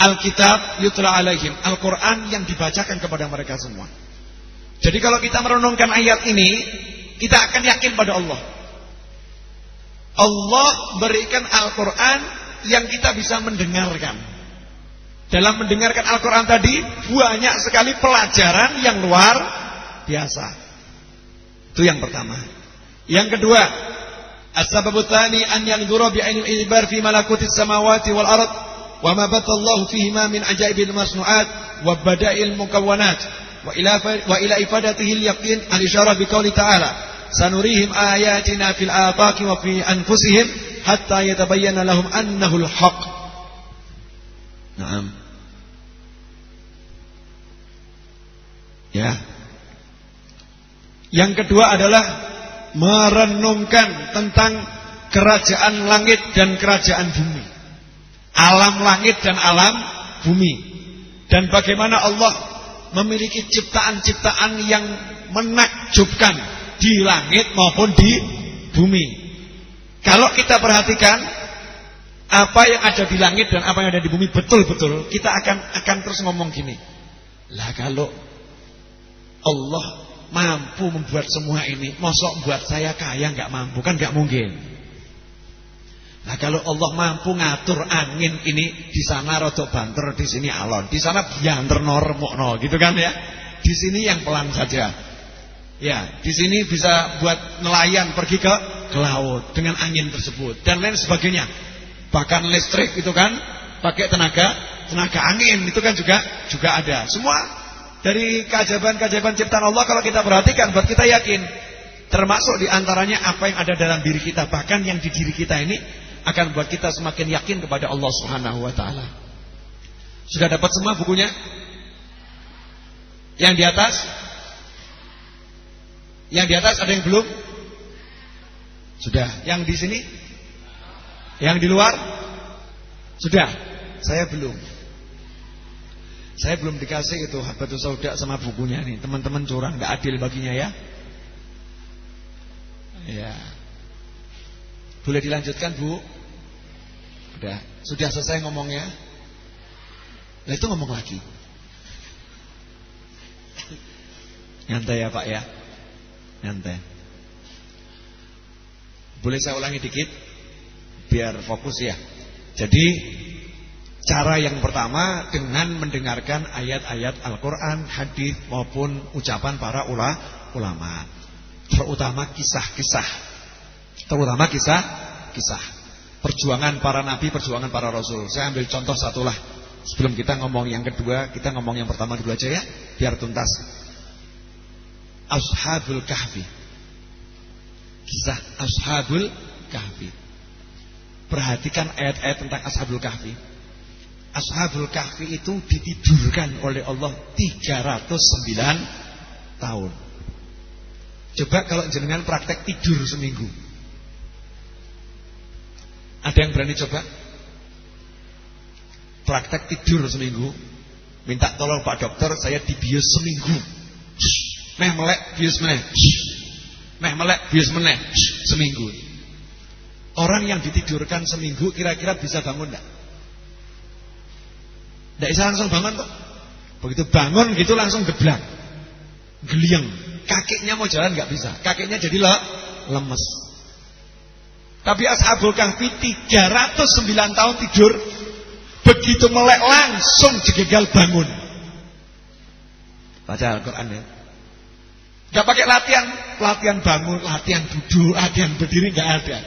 Alkitab yutla alaihim, Al-Qur'an yang dibacakan kepada mereka semua. Jadi kalau kita merenungkan ayat ini, kita akan yakin pada Allah. Allah berikan Al-Qur'an yang kita bisa mendengarkan. Dalam mendengarkan Al-Quran tadi Banyak sekali pelajaran yang luar biasa. Itu yang pertama. Yang kedua As-sababu thani an yanzura bi'ainil ibar fi malakutis samawati wal ard wa ma batallahu fihi min ajaibil masnuat wa bada'il mukawwanat wa ila wa ila ifadatihi al-yaqin al-isyarah bi ta'ala sanurihim ayatina fil afaqi wa fi anfusihim hatta yatabayyana lahum annahu al-haq Naam Ya. Yang kedua adalah merenungkan tentang kerajaan langit dan kerajaan bumi. Alam langit dan alam bumi. Dan bagaimana Allah memiliki ciptaan-ciptaan yang menakjubkan di langit maupun di bumi. Kalau kita perhatikan apa yang ada di langit dan apa yang ada di bumi betul-betul, kita akan akan terus ngomong gini. Lah kalau Allah mampu membuat semua ini. Mosok buat saya kaya nggak mampu kan nggak mungkin. Nah kalau Allah mampu ngatur angin ini di sana rotok banter, di sini alon, di sana bianter normokno gitu kan ya. Di sini yang pelan saja. Ya, di sini bisa buat nelayan pergi ke ke laut dengan angin tersebut dan lain sebagainya. Bahkan listrik itu kan pakai tenaga tenaga angin itu kan juga juga ada. Semua dari keajaiban-keajaiban ciptaan Allah kalau kita perhatikan buat kita yakin termasuk di antaranya apa yang ada dalam diri kita bahkan yang di diri kita ini akan buat kita semakin yakin kepada Allah Subhanahu wa taala. Sudah dapat semua bukunya? Yang di atas? Yang di atas ada yang belum? Sudah. Yang di sini? Yang di luar? Sudah. Saya belum. Saya belum dikasih itu Habatus Sauda sama bukunya nih. Teman-teman curang, nggak adil baginya ya. Ya. Boleh dilanjutkan, Bu? Udah, sudah selesai ngomongnya. Nah itu ngomong lagi. Nyantai ya, Pak ya. Nyantai. Boleh saya ulangi dikit biar fokus ya. Jadi Cara yang pertama dengan mendengarkan ayat-ayat Al-Quran, hadis maupun ucapan para ulama. Terutama kisah-kisah. Terutama kisah-kisah. Perjuangan para nabi, perjuangan para rasul. Saya ambil contoh satu lah. Sebelum kita ngomong yang kedua, kita ngomong yang pertama dulu aja ya, biar tuntas. Ashabul Kahfi. Kisah Ashabul Kahfi. Perhatikan ayat-ayat tentang Ashabul Kahfi. Ashabul Kahfi itu ditidurkan oleh Allah 309 tahun. Coba kalau jenengan praktek tidur seminggu. Ada yang berani coba? Praktek tidur seminggu. Minta tolong Pak Dokter, saya dibius seminggu. Meh melek bius meneh. Meh melek bius meneh seminggu. Orang yang ditidurkan seminggu kira-kira bisa bangun enggak? Enggak bisa langsung bangun kok. Begitu bangun gitu langsung geblak. Geliang. Kakinya mau jalan enggak bisa. Kakinya jadi le lemes. Tapi Ashabul Kahfi 309 tahun tidur begitu melek langsung digegal bangun. Baca Al-Qur'an ya. Gak pakai latihan, latihan bangun, latihan duduk, latihan berdiri gak ada.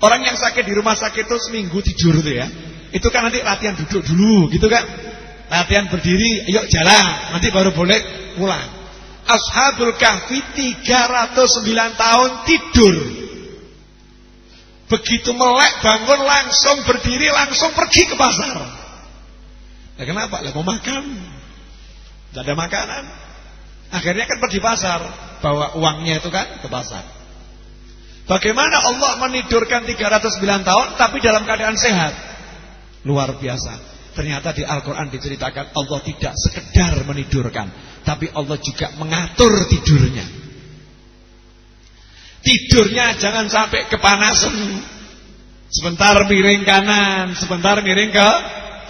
Orang yang sakit di rumah sakit itu seminggu tidur tuh ya. Itu kan nanti latihan duduk dulu gitu kan. Latihan berdiri, yuk jalan, nanti baru boleh pulang. Ashabul Kahfi 309 tahun tidur. Begitu melek bangun langsung berdiri langsung pergi ke pasar. Nah, kenapa? Lah mau makan. Tidak ada makanan. Akhirnya kan pergi pasar, bawa uangnya itu kan ke pasar. Bagaimana Allah menidurkan 309 tahun tapi dalam keadaan sehat? Luar biasa. Ternyata di Al-Quran diceritakan Allah tidak sekedar menidurkan. Tapi Allah juga mengatur tidurnya. Tidurnya jangan sampai kepanasan. Sebentar miring kanan, sebentar miring ke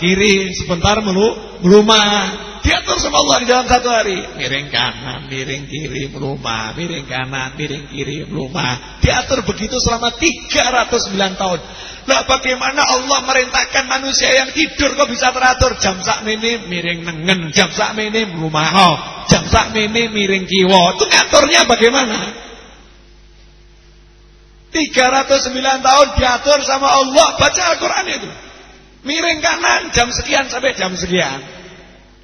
kiri, sebentar melu melumah. Diatur sama Allah di dalam satu hari. Miring kanan, miring kiri, melumah. Miring kanan, miring kiri, melumah. Diatur begitu selama 309 tahun. Lah bagaimana Allah merintahkan manusia yang tidur kok bisa teratur? Jam sak mini miring nengen, jam sak mini melumah. Oh, jam sak mini miring kiwo. Itu ngaturnya bagaimana? 309 tahun diatur sama Allah. Baca Al-Quran itu. Miring kanan jam sekian sampai jam sekian.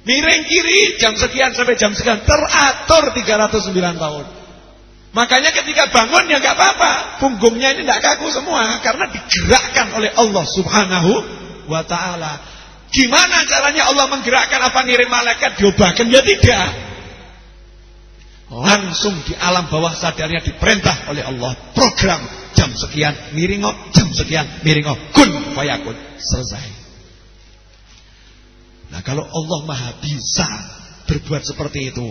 Miring kiri jam sekian sampai jam sekian teratur 309 tahun. Makanya ketika bangun ya nggak apa-apa, punggungnya ini tidak kaku semua karena digerakkan oleh Allah Subhanahu wa taala. Gimana caranya Allah menggerakkan apa ngirim malaikat diobahkan ya tidak. Langsung di alam bawah sadarnya diperintah oleh Allah program jam sekian miringo jam sekian miringo kun fayakun selesai. Nah kalau Allah maha bisa berbuat seperti itu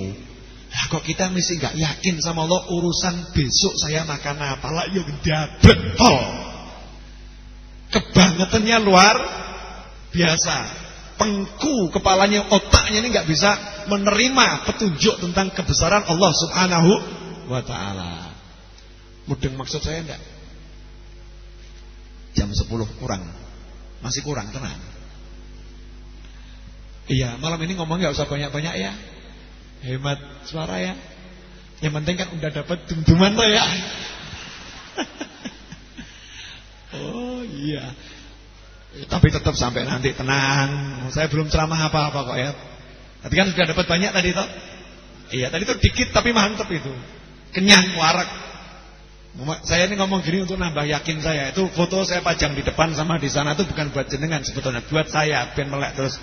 Nah kok kita mesti nggak yakin sama Allah urusan besok saya makan apa lah ya betul. Kebangetannya luar biasa. Pengku kepalanya otaknya ini nggak bisa menerima petunjuk tentang kebesaran Allah Subhanahu wa taala. Mudeng maksud saya enggak? Jam 10 kurang. Masih kurang tenang. Iya, malam ini ngomong nggak usah banyak-banyak ya. Hemat suara ya. Yang penting kan udah dapat dum-duman tuh ya. [LAUGHS] oh iya. Tapi tetap sampai nanti tenang. Saya belum ceramah apa-apa kok ya. Tapi kan sudah dapat banyak tadi toh. Iya, tadi tuh dikit tapi mantep itu. Kenyang warak. Saya ini ngomong gini untuk nambah yakin saya. Itu foto saya pajang di depan sama di sana itu bukan buat jenengan sebetulnya, buat saya ben melek terus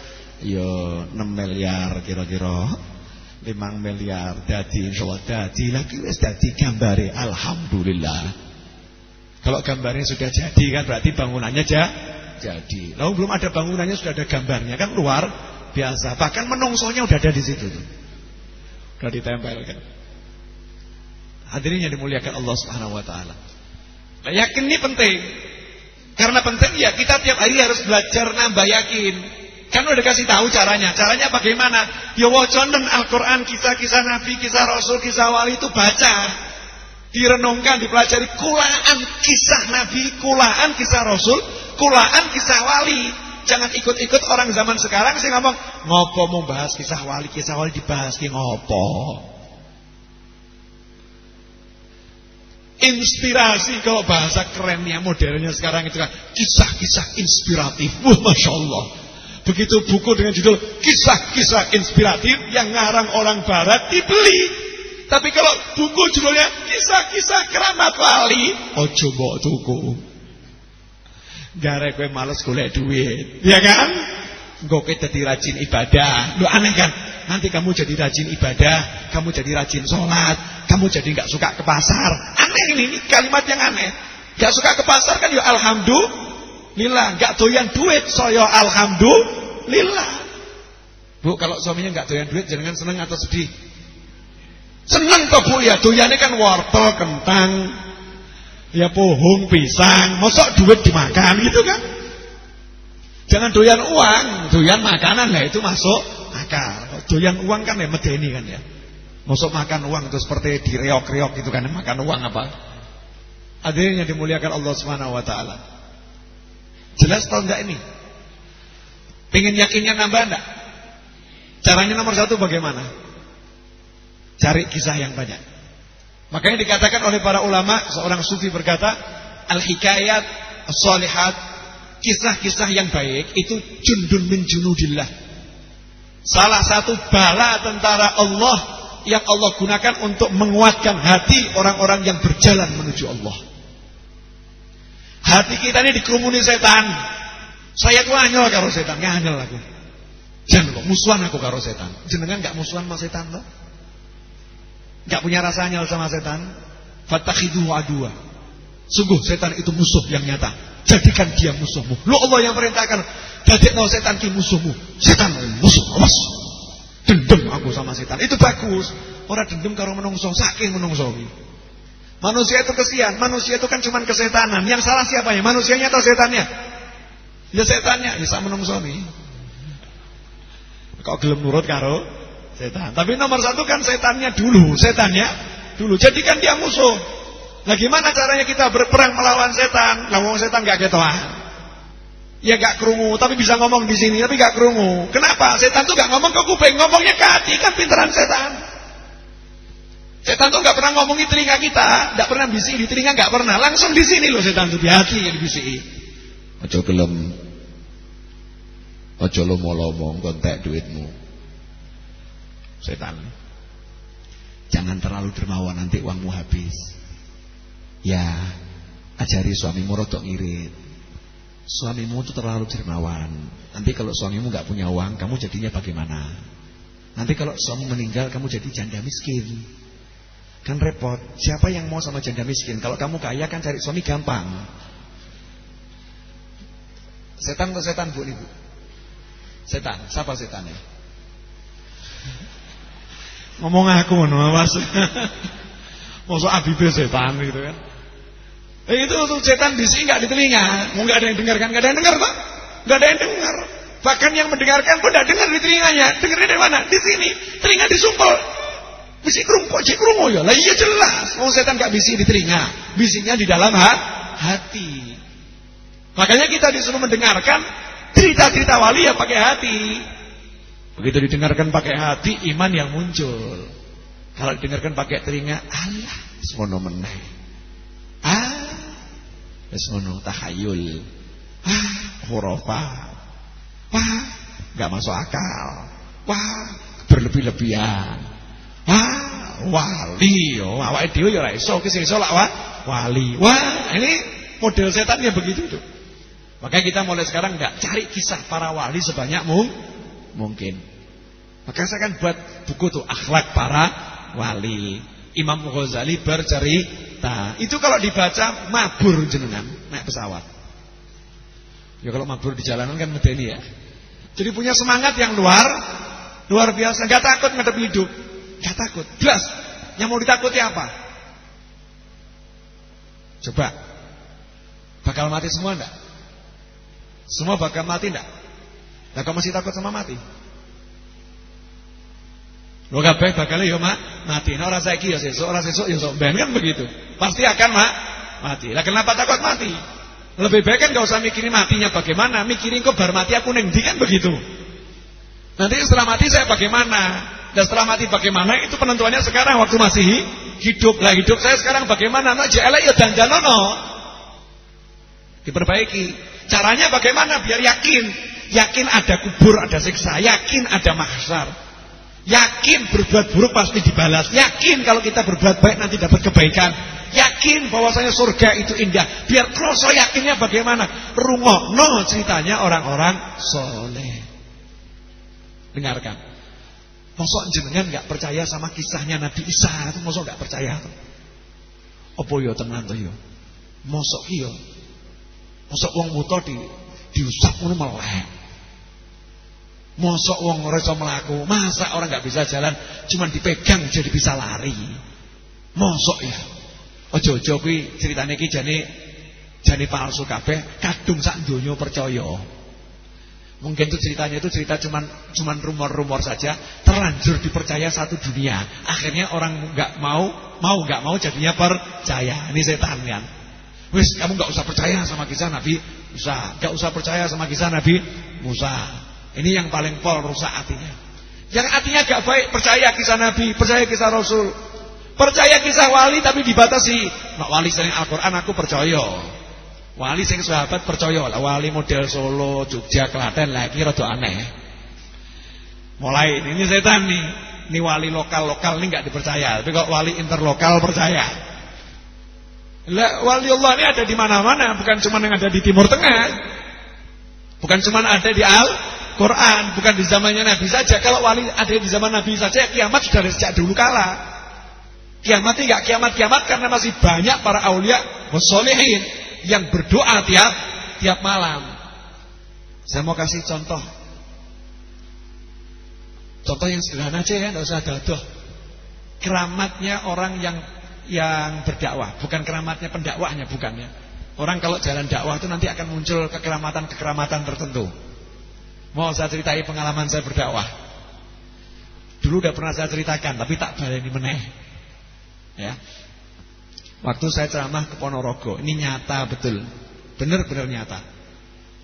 Yo 6 miliar kira-kira 5 miliar dadi insyaallah dadi lagi wis dadi gambare alhamdulillah. Kalau gambarnya sudah jadi kan berarti bangunannya ja, jadi. Lalu belum ada bangunannya sudah ada gambarnya kan luar biasa. Bahkan menungsonya udah ada di situ tuh. Sudah ditempelkan. Hadirin yang dimuliakan Allah Subhanahu wa taala. Nah, yakin ini penting. Karena penting ya kita tiap hari harus belajar nambah yakin. Kan udah kasih tahu caranya. Caranya bagaimana? Ya waconen Al-Quran, kisah-kisah Nabi, kisah Rasul, kisah Wali itu baca. Direnungkan, dipelajari. Kulaan kisah Nabi, kulaan kisah Rasul, kulaan kisah Wali. Jangan ikut-ikut orang zaman sekarang sih ngomong, ngopo mau bahas kisah Wali, kisah Wali dibahas ki ngopo. Inspirasi kalau bahasa kerennya modernnya sekarang itu kan kisah-kisah inspiratif. Wah, masya Allah. Begitu buku dengan judul kisah-kisah inspiratif yang ngarang orang Barat dibeli. Tapi kalau buku judulnya kisah-kisah keramat wali, ojo mbok tuku. Gara kowe males golek duit, ya kan? Engko kowe rajin ibadah. Lu aneh kan? Nanti kamu jadi rajin ibadah, kamu jadi rajin sholat, kamu jadi nggak suka ke pasar. Aneh ini, ini kalimat yang aneh. Gak suka ke pasar kan ya alhamdulillah. Gak doyan duit, saya alhamdulillah. Bu, kalau suaminya nggak doyan duit, jangan seneng atau sedih? Seneng kok bu ya, doyannya kan wortel, kentang, ya pohong, pisang. Mosok duit dimakan gitu kan? Jangan doyan uang, doyan makanan lah itu masuk akal. Doyan uang kan ya medeni kan ya. Masuk makan uang itu seperti direok-reok gitu kan makan uang apa? Hadirin yang dimuliakan Allah Subhanahu wa taala. Jelas tau enggak ini? Pengen yakinnya nambah enggak? Caranya nomor satu bagaimana? Cari kisah yang banyak. Makanya dikatakan oleh para ulama, seorang sufi berkata, al-hikayat as-solihat, kisah-kisah yang baik itu jundun min junudillah. Salah satu bala tentara Allah yang Allah gunakan untuk menguatkan hati orang-orang yang berjalan menuju Allah. Hati kita ini dikerumuni setan. Saya ku anyel karo setan, nganyel aku. Jangan kok musuhan aku karo setan. Jenengan gak musuhan sama setan loh? Gak punya rasa anyel sama setan? Fatakhidu adua. Sungguh setan itu musuh yang nyata. Jadikan dia musuhmu. Lu Allah yang perintahkan Dadekno setan ki musuhmu. Setan musuh, awas. Dendam aku sama setan. Itu bagus. Orang dendam karo menungso, saking menungso Manusia itu kesian, manusia itu kan cuma kesetanan. Yang salah siapa ya? Manusianya atau setannya? Ya setannya, bisa menungso nih. Kok gelem nurut karo setan. Tapi nomor satu kan setannya dulu, setannya dulu. Jadikan dia musuh. Nah gimana caranya kita berperang melawan setan? Lawang setan gak ketoan. Ya gak kerungu, tapi bisa ngomong di sini, tapi gak kerungu. Kenapa? Setan tuh gak ngomong ke kuping, ngomongnya ke hati, kan pinteran setan. Setan tuh gak pernah ngomong di telinga kita, gak pernah bisik di telinga, gak pernah. Langsung di sini loh setan tuh di hati yang dibisiki. Ojo gelem, ojo lomo-lomo kontek duitmu. Setan. Jangan terlalu dermawan nanti uangmu habis. Ya, ajari suamimu rotok ngirit. Suamimu itu terlalu dermawan. Nanti kalau suamimu nggak punya uang, kamu jadinya bagaimana? Nanti kalau suami meninggal, kamu jadi janda miskin. Kan repot. Siapa yang mau sama janda miskin? Kalau kamu kaya kan cari suami gampang. Setan atau setan bu ibu? Setan. Siapa setannya? Ngomong aku mau mas. [LAUGHS] Masuk abibe setan gitu kan. Eh, itu untuk setan di sini nggak di telinga, nggak ada yang dengarkan, nggak ada yang dengar pak, nggak ada yang dengar. Bahkan yang mendengarkan pun tidak dengar di telinganya, dengarnya dari mana? Di sini, telinga disumpel. Bisi kerungkok, cik kerungu ya. Lah iya jelas, mau setan nggak bisi di telinga, bisinya di dalam ha hati. Makanya kita disuruh mendengarkan cerita-cerita wali ya pakai hati. Begitu didengarkan pakai hati, iman yang muncul. Kalau didengarkan pakai telinga, Allah, semono meneh. Ah, Wis ngono tahayul. Wah, khurafat. Wah, enggak masuk akal. Wah, berlebih-lebihan. Wah, wali yo, awake dhewe yo ora iso ki sing iso wali. Wah, ini model setan ya begitu tuh. Maka kita mulai sekarang enggak cari kisah para wali sebanyak mungkin. Maka saya kan buat buku tuh akhlak para wali. Imam Ghazali bercerita. Itu kalau dibaca mabur jenengan naik pesawat. Ya kalau mabur di jalanan kan medeni ya. Jadi punya semangat yang luar luar biasa. Gak takut ngadep hidup. Gak takut. Jelas. Yang mau ditakuti apa? Coba. Bakal mati semua enggak? Semua bakal mati enggak? Nah kamu masih takut sama mati? Lo kabeh bakal yo mak mati. Nah ora saiki ya sesuk, ora sesuk ya sok ben kan begitu. Pasti akan mak mati. Lah kenapa takut mati? Lebih baik kan gak usah mikirin matinya bagaimana, mikirin kok bar mati aku neng kan begitu. Nanti setelah mati saya bagaimana? Dan setelah mati bagaimana itu penentuannya sekarang waktu masih hidup. Lah hidup saya sekarang bagaimana? Nak jelek ya danjanono. Diperbaiki. Caranya bagaimana? Biar yakin. Yakin ada kubur, ada siksa. Yakin ada mahsyar. Yakin berbuat buruk pasti dibalas. Yakin kalau kita berbuat baik nanti dapat kebaikan. Yakin bahwasanya surga itu indah. Biar kroso yakinnya bagaimana? no ceritanya orang-orang soleh. Dengarkan. Mosok jenengan nggak percaya sama kisahnya Nabi Isa itu mosok nggak percaya. Apa yo tenan to yo? Mosok yo. Mosok wong buta di diusap ngono melek. Mosok wong ora iso mlaku, masa orang nggak bisa jalan cuman dipegang jadi bisa lari. Mosok ya. Ojo-ojo kuwi critane iki jane jane palsu kabeh, kadung sak donya percaya. Mungkin itu ceritanya itu cerita cuman cuman rumor-rumor saja, terlanjur dipercaya satu dunia. Akhirnya orang nggak mau, mau nggak mau jadinya percaya. Ini setan kan. Wis, kamu nggak usah percaya sama kisah Nabi Musa, nggak usah percaya sama kisah Nabi Musa. Ini yang paling pol rusak hatinya. Yang hatinya gak baik percaya kisah Nabi, percaya kisah Rasul. Percaya kisah wali tapi dibatasi. Mak wali sering Al-Qur'an aku percaya. Wali sing sahabat percaya lah wali model Solo, Jogja, Klaten lagi rada aneh. Mulai ini setan nih. Ini wali lokal-lokal ini nggak dipercaya, tapi kok wali interlokal percaya. Wali Allah ini ada di mana-mana, bukan cuma yang ada di Timur Tengah. Bukan cuma ada di Al-Qur'an, bukan di zamannya Nabi saja. Kalau wali ada di zaman Nabi saja, kiamat sudah dari sejak dulu kala. Kiamat nggak kiamat-kiamat karena masih banyak para aulia wasolehin yang berdoa tiap tiap malam. Saya mau kasih contoh. Contoh yang sederhana aja ya, tidak usah dadoh. Keramatnya orang yang yang berdakwah, bukan keramatnya pendakwahnya, bukan ya. Orang kalau jalan dakwah itu nanti akan muncul kekeramatan-kekeramatan tertentu. Mau saya ceritai pengalaman saya berdakwah. Dulu udah pernah saya ceritakan, tapi tak baleni meneh. Ya. Waktu saya ceramah ke Ponorogo, ini nyata betul. Benar-benar nyata.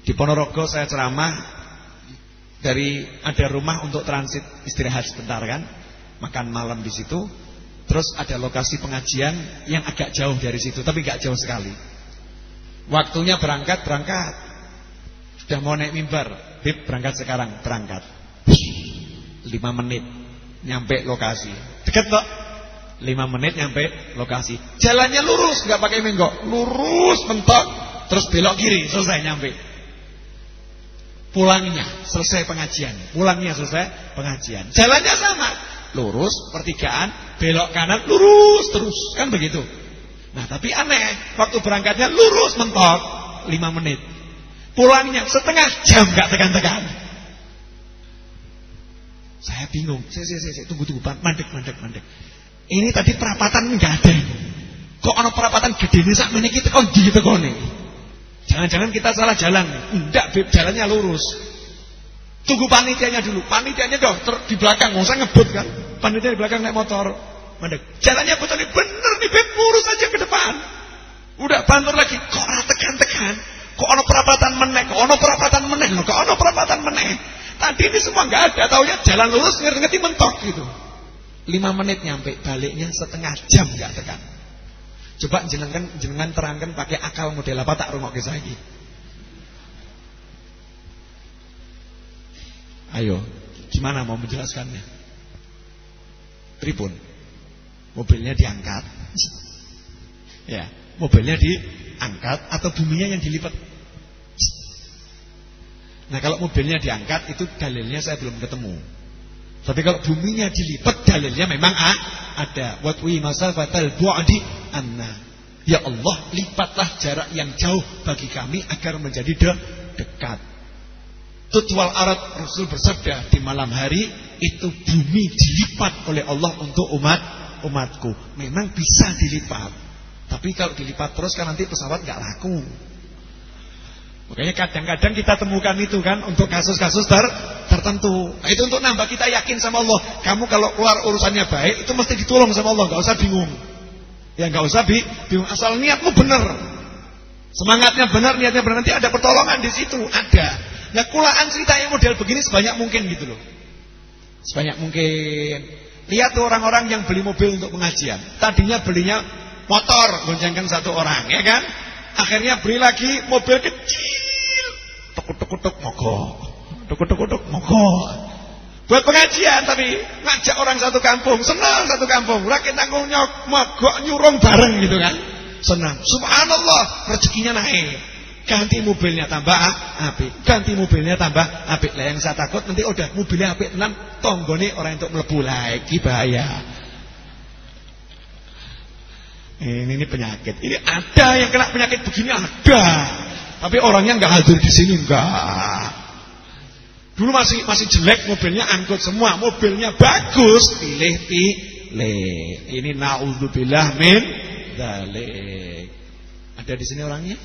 Di Ponorogo saya ceramah dari ada rumah untuk transit istirahat sebentar kan, makan malam di situ. Terus ada lokasi pengajian yang agak jauh dari situ, tapi gak jauh sekali. Waktunya berangkat, berangkat. Sudah mau naik mimbar, Bib berangkat sekarang, berangkat. 5 menit nyampe lokasi. Dekat kok. 5 menit nyampe lokasi. Jalannya lurus, nggak pakai menggok. Lurus mentok, terus belok kiri, selesai nyampe. Pulangnya selesai pengajian. Pulangnya selesai pengajian. Jalannya sama. Lurus, pertigaan, belok kanan, lurus terus. Kan begitu. Nah, tapi aneh, waktu berangkatnya lurus mentok 5 menit. Pulangnya setengah jam nggak tekan-tekan. Saya bingung. Saya, saya, saya, tunggu, tunggu, mandek, mandek, mandek. Ini tadi perapatan enggak ada. Kok ana perapatan gede ini sak meniki teko ndi tekone? Jangan-jangan kita salah jalan. Enggak, Beb, jalannya lurus. Tunggu panitianya dulu. Panitianya dong di belakang, enggak usah ngebut kan. Panitia di belakang naik motor. Mandek. Jalannya betul nih bener nih, Beb, lurus aja ke depan. Udah bantur lagi, kok tekan-tekan. Kok ana perapatan meneh, kok ana perapatan meneh, kok ana perapatan meneh. Tadi ini semua enggak ada, taunya jalan lurus ngerti-ngerti mentok gitu. 5 menit nyampe, baliknya setengah jam nggak tekan. Coba jenengan jenengan terangkan pakai akal model apa tak rumah kisah ini. Ayo, gimana mau menjelaskannya? Tribun. Mobilnya diangkat. Ya, mobilnya diangkat atau buminya yang dilipat. Nah, kalau mobilnya diangkat itu dalilnya saya belum ketemu. Tapi kalau buminya dilipat dalilnya memang ah, ada. Watwi masafatal bu'di anna. Ya Allah, lipatlah jarak yang jauh bagi kami agar menjadi de dekat. Tutwal arat Rasul bersabda di malam hari itu bumi dilipat oleh Allah untuk umat umatku. Memang bisa dilipat. Tapi kalau dilipat terus kan nanti pesawat nggak laku. Makanya kadang-kadang kita temukan itu kan untuk kasus-kasus ter tertentu. Nah, itu untuk nambah kita yakin sama Allah. Kamu kalau keluar urusannya baik itu mesti ditolong sama Allah, nggak usah bingung. Ya nggak usah bi bingung asal niatmu benar. Semangatnya benar, niatnya benar nanti ada pertolongan di situ, ada. Ya kulaan cerita yang model begini sebanyak mungkin gitu loh. Sebanyak mungkin. Lihat orang-orang yang beli mobil untuk pengajian. Tadinya belinya motor, goncengkan satu orang, ya kan? Akhirnya beli lagi mobil kecil. Tuk-tuk-tuk mogok. Tuk-tuk-tuk mogok. Buat pengajian tapi ngajak orang satu kampung, senang satu kampung. Rakyat tanggung nyok, mogok nyurung bareng gitu kan. Senang. Subhanallah, rezekinya naik. Ganti mobilnya tambah api, ganti mobilnya tambah api. Lah yang saya takut nanti udah mobilnya api enam tonggone orang untuk melebu lagi bahaya. Ini, ini penyakit. Ini ada yang kena penyakit begini ada. Tapi orangnya nggak hadir di sini enggak. Dulu masih masih jelek mobilnya angkut semua, mobilnya bagus, pilih pilih. Ini naudzubillah min dzalik. Ada di sini orangnya?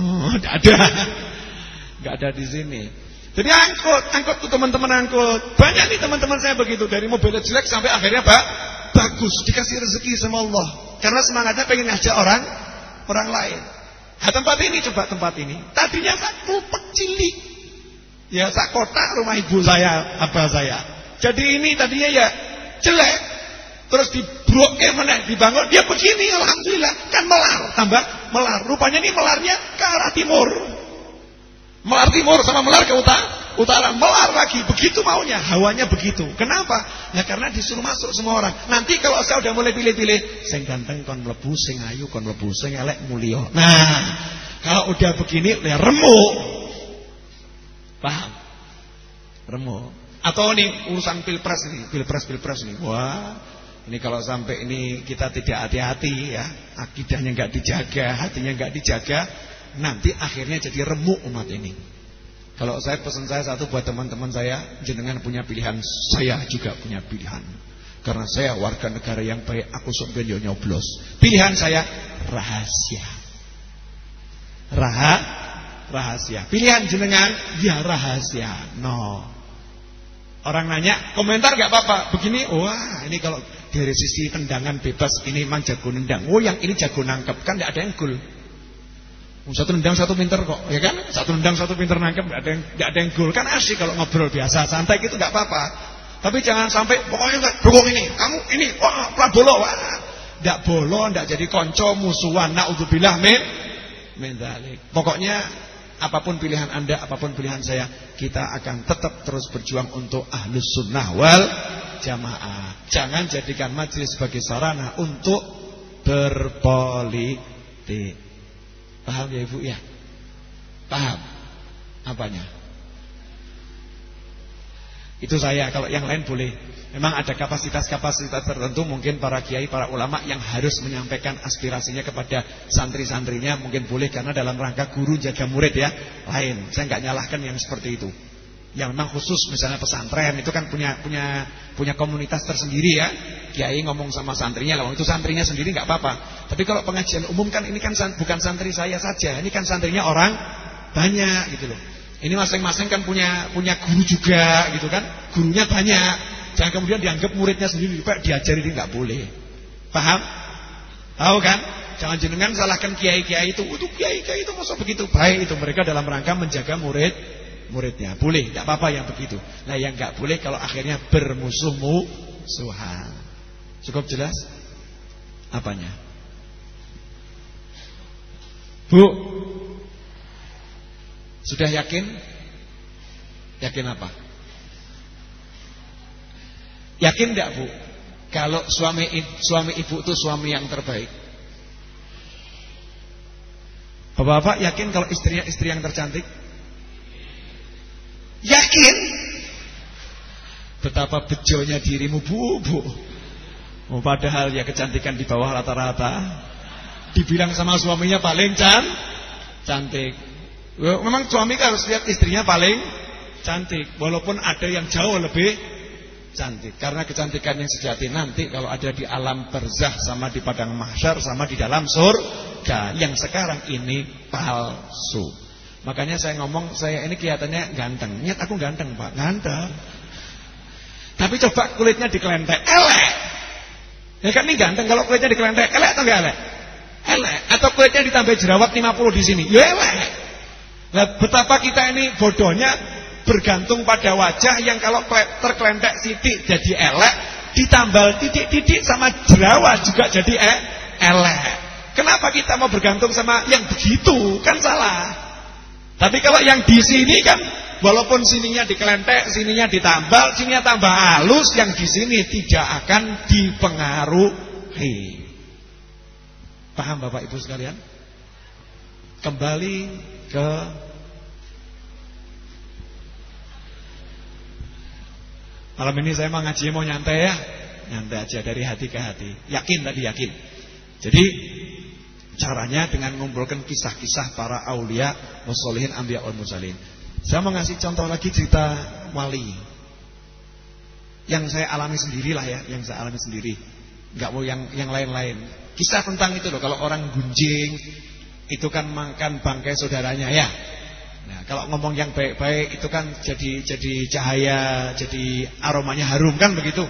Oh, ada. Enggak ada di sini. Jadi angkut, angkut tuh teman-teman angkut. Banyak nih teman-teman saya begitu dari mobilnya jelek sampai akhirnya Pak bagus, dikasih rezeki sama Allah. Karena semangatnya pengen ngajak orang orang lain. Nah, tempat ini coba tempat ini. Tadinya satu cilik Ya sak kotak rumah ibu saya, apa saya. Jadi ini tadinya ya jelek. Terus dibroke mana dibangun dia begini alhamdulillah kan melar, tambah melar. Rupanya ini melarnya ke arah timur. Melar timur sama melar ke utara, utara melar lagi. Begitu maunya, hawanya begitu. Kenapa? Ya karena disuruh masuk semua orang. Nanti kalau saya udah mulai pilih-pilih, sing ganteng kon mlebu, sing ayu kon mlebu, sing elek mulya. Nah, kalau udah begini ya remuk. Paham? Remo. Atau ini urusan pilpres ini, pilpres pilpres ini. Wah, ini kalau sampai ini kita tidak hati-hati ya, akidahnya nggak dijaga, hatinya nggak dijaga, nanti akhirnya jadi remuk umat ini. Kalau saya pesan saya satu buat teman-teman saya, jenengan punya pilihan, saya juga punya pilihan. Karena saya warga negara yang baik, aku sok nyoblos. Pilihan saya rahasia. Rahasia rahasia. Pilihan jenengan ya rahasia. No. Orang nanya, komentar gak apa-apa. Begini, wah ini kalau dari sisi tendangan bebas ini memang jago nendang. Oh yang ini jago nangkep kan gak ada yang gol. Satu nendang satu pinter kok, ya kan? Satu nendang satu pinter nangkep gak ada yang gak ada yang gol. Kan asik kalau ngobrol biasa, santai gitu gak apa-apa. Tapi jangan sampai pokoknya gak dukung ini, kamu ini, wah Prabowo, wah. Ndak bolo, ndak jadi konco musuhan. Nauzubillah min min Pokoknya apa pun pilihan anda, apa pun pilihan saya, kita akan tetap terus berjuang untuk ahlus sunnah wal jamaah. Jangan jadikan majlis sebagai sarana untuk berpolitik. Paham ya ibu ya? Paham? Apanya? Itu saya, kalau yang lain boleh Memang ada kapasitas-kapasitas tertentu mungkin para kiai, para ulama yang harus menyampaikan aspirasinya kepada santri-santrinya mungkin boleh karena dalam rangka guru jaga murid ya. Lain, saya nggak nyalahkan yang seperti itu. Yang memang khusus misalnya pesantren itu kan punya punya punya komunitas tersendiri ya. Kiai ngomong sama santrinya, lah itu santrinya sendiri nggak apa-apa. Tapi kalau pengajian umum kan ini kan bukan santri saya saja, ini kan santrinya orang banyak gitu loh. Ini masing-masing kan punya punya guru juga gitu kan. Gurunya banyak. Jangan kemudian dianggap muridnya sendiri juga diajari ini nggak boleh. Paham? Tahu kan? Jangan jenengan salahkan kiai-kiai itu. Itu kiai-kiai itu masa begitu baik itu mereka dalam rangka menjaga murid muridnya. Boleh, tidak apa-apa yang begitu. Nah, yang nggak boleh kalau akhirnya bermusuh musuhan. Cukup jelas? Apanya? Bu. Sudah yakin? Yakin apa? Yakin tidak bu? Kalau suami suami ibu itu suami yang terbaik. Bapak-bapak yakin kalau istrinya istri yang tercantik? Yakin? Betapa bejonya dirimu bu, bu. Oh, padahal ya kecantikan di bawah rata-rata. Dibilang sama suaminya paling can, cantik. Memang suami harus lihat istrinya paling cantik. Walaupun ada yang jauh lebih cantik. Karena kecantikan yang sejati nanti kalau ada di alam berzah sama di padang mahsyar sama di dalam surga. Yang sekarang ini palsu. Makanya saya ngomong saya ini kelihatannya ganteng. Niat aku ganteng, Pak. Ganteng. Tapi coba kulitnya dikelentek, elek. Ya kan ini ganteng kalau kulitnya dikelentek, elek atau enggak elek? Elek. Atau kulitnya ditambah jerawat 50 di sini. Ya elek. Nah, betapa kita ini bodohnya bergantung pada wajah yang kalau terkelentek sidik jadi elek, ditambal titik-titik sama jerawat juga jadi eh, elek. Kenapa kita mau bergantung sama yang begitu? Kan salah. Tapi kalau yang di sini kan walaupun sininya dikelentek, sininya ditambal, sininya tambah halus, yang di sini tidak akan dipengaruhi. Paham Bapak Ibu sekalian? Kembali ke Malam ini saya mau ngaji mau nyantai ya Nyantai aja dari hati ke hati Yakin tadi yakin Jadi caranya dengan mengumpulkan kisah-kisah para aulia Musolihin ambiya ul musalin Saya mau ngasih contoh lagi cerita wali. Yang saya alami sendiri lah ya Yang saya alami sendiri. Gak mau yang yang lain-lain. Kisah tentang itu loh Kalau orang gunjing Itu kan makan bangkai saudaranya ya. Nah, kalau ngomong yang baik-baik itu kan jadi jadi cahaya, jadi aromanya harum kan begitu.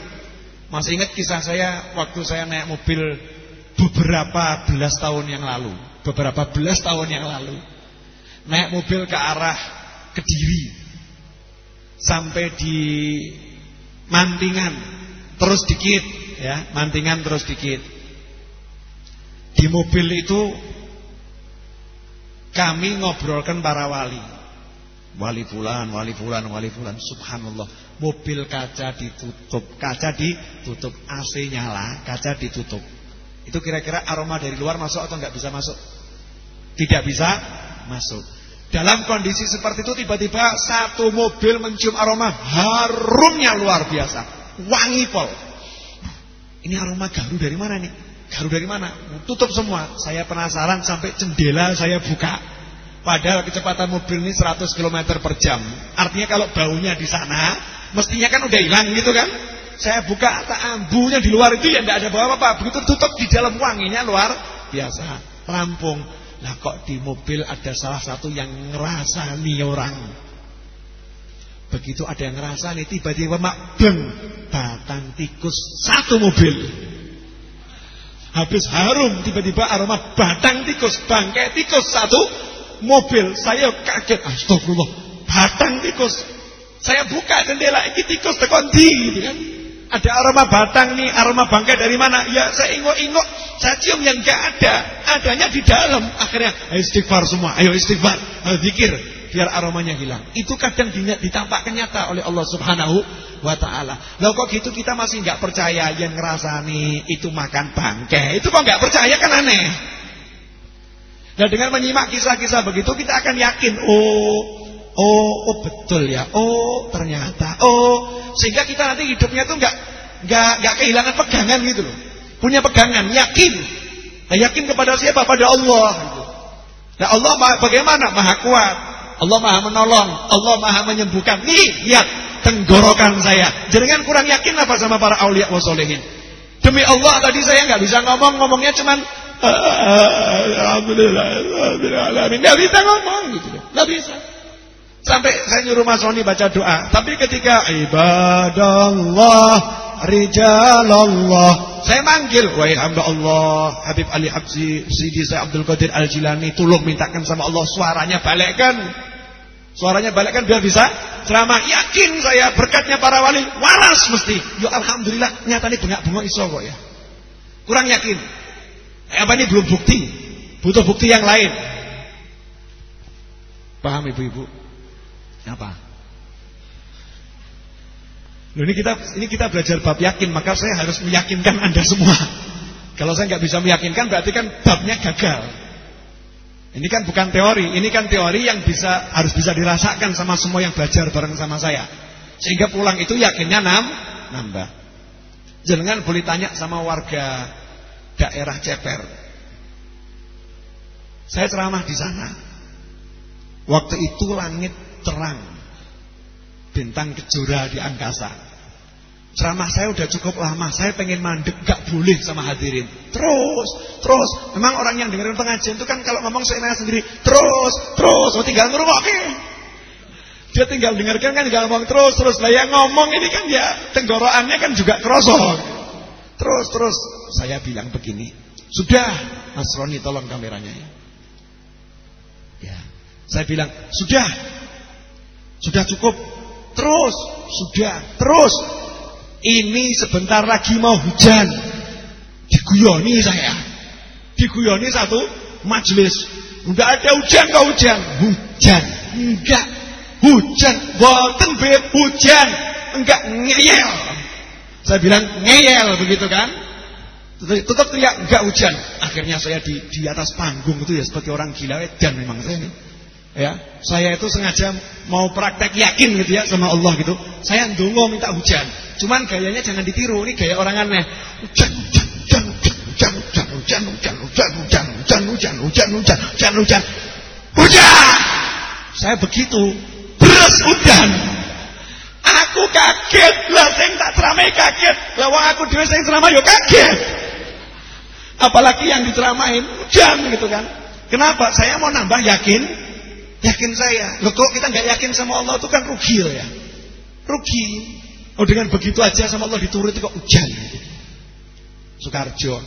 Masih ingat kisah saya waktu saya naik mobil beberapa belas tahun yang lalu, beberapa belas tahun yang lalu. Naik mobil ke arah Kediri. Sampai di Mantingan, terus dikit ya, Mantingan terus dikit. Di mobil itu kami ngobrolkan para wali. Wali fulan, wali fulan, wali fulan. Subhanallah. Mobil kaca ditutup, kaca ditutup, AC nyala, kaca ditutup. Itu kira-kira aroma dari luar masuk atau enggak bisa masuk? Tidak bisa masuk. Dalam kondisi seperti itu tiba-tiba satu mobil mencium aroma harumnya luar biasa. Wangi pol. Ini aroma garu dari mana nih? Garu dari mana? Tutup semua. Saya penasaran sampai jendela saya buka. Padahal kecepatan mobil ini 100 km per jam. Artinya kalau baunya di sana, mestinya kan udah hilang gitu kan? Saya buka, tak ambunya di luar itu ya tidak ada apa-apa. Begitu tutup di dalam wanginya luar biasa. Rampung. Lah kok di mobil ada salah satu yang ngerasa orang. Begitu ada yang ngerasa nih tiba-tiba mak beng batang tikus satu mobil. Habis harum tiba-tiba aroma batang tikus, bangkai tikus satu mobil. Saya kaget, astagfirullah, batang tikus. Saya buka jendela, ini tikus tekondi gitu kan. Ada aroma batang nih, aroma bangkai dari mana? Ya saya ingok-ingok, saya cium yang gak ada. Adanya di dalam. Akhirnya, ayo istighfar semua, ayo istighfar, ayo zikir. Biar aromanya hilang. Itu kadang ditampakkan nyata oleh Allah subhanahu wa ta'ala. Loh kok gitu kita masih nggak percaya yang ngerasani itu makan bangke. Itu kok nggak percaya kan aneh. Nah dengan menyimak kisah-kisah begitu kita akan yakin, oh, oh, oh betul ya, oh ternyata, oh sehingga kita nanti hidupnya tuh nggak nggak nggak kehilangan pegangan gitu loh, punya pegangan, yakin, nah, yakin kepada siapa? Pada Allah. Gitu. Nah Allah bagaimana? Maha kuat, Allah maha menolong, Allah maha menyembuhkan. Nih lihat tenggorokan saya. Jangan kurang yakin apa sama para aulia wasolehin. Demi Allah tadi saya nggak bisa ngomong, ngomongnya cuman Alhamdulillah, Alhamdulillah, nggak bisa ngomong gitu, nggak bisa. Sampai saya nyuruh Mas Roni baca doa. Tapi ketika ibadallah, rijalallah, saya manggil, wahai hamba Allah, Habib Ali Habsi, Sidi saya Abdul Qadir Al Jilani, tolong mintakan sama Allah suaranya balikkan. Suaranya balik kan biar bisa ceramah. Yakin saya berkatnya para wali waras mesti. Yo ya, alhamdulillah nyata ini bengak-bengok iso kok ya. Kurang yakin. Eh, apa ini belum bukti. Butuh bukti yang lain. Paham ibu-ibu? Apa? Loh, ini kita ini kita belajar bab yakin, maka saya harus meyakinkan Anda semua. Kalau saya nggak bisa meyakinkan berarti kan babnya gagal. Ini kan bukan teori, ini kan teori yang bisa harus bisa dirasakan sama semua yang belajar bareng sama saya. Sehingga pulang itu yakinnya nam, nambah. Jangan boleh tanya sama warga daerah Ceper. Saya ceramah di sana. Waktu itu langit terang. Bintang kejora di angkasa. Ceramah saya udah cukup lama, saya pengen mandek, gak boleh sama hadirin. Terus, terus. Memang orang yang dengerin pengajian itu kan kalau ngomong saya sendiri, terus, terus, mau tinggal oke. Dia tinggal dengarkan kan tinggal ngomong terus, terus. Lah yang ngomong ini kan ya tenggorokannya kan juga kerosok. Terus, terus. Saya bilang begini, sudah, Mas Roni tolong kameranya ya. Ya. Saya bilang, sudah. Sudah cukup. Terus, sudah, terus. Ini sebentar lagi mau hujan. Diguyoni saya. Diguyoni satu majelis. Enggak ada hujan, enggak hujan. Hujan. Enggak. Hujan. Boten hujan. Enggak ngeyel. Saya bilang ngeyel begitu kan. Tetap teriak enggak hujan. Akhirnya saya di di atas panggung itu ya seperti orang gila dan memang saya ini. Ya, saya itu sengaja mau praktek yakin gitu ya sama Allah gitu. Saya ndonga minta hujan. Cuman gayanya jangan ditiru, ini gaya orang aneh. Hujan, hujan, hujan, hujan, hujan, hujan, hujan, hujan, hujan, hujan, hujan, hujan, hujan, hujan, hujan, hujan. Saya begitu, beres hujan. Aku kaget, lah sing tak ceramai kaget. Lah wong aku dhewe sing ceramah yo kaget. Apalagi yang diceramain hujan gitu kan. Kenapa? Saya mau nambah yakin, yakin saya. Loh kok kita nggak yakin sama Allah itu kan rugi ya. Rugi. Oh dengan begitu aja sama Allah dituruti kok hujan. Sukarjo.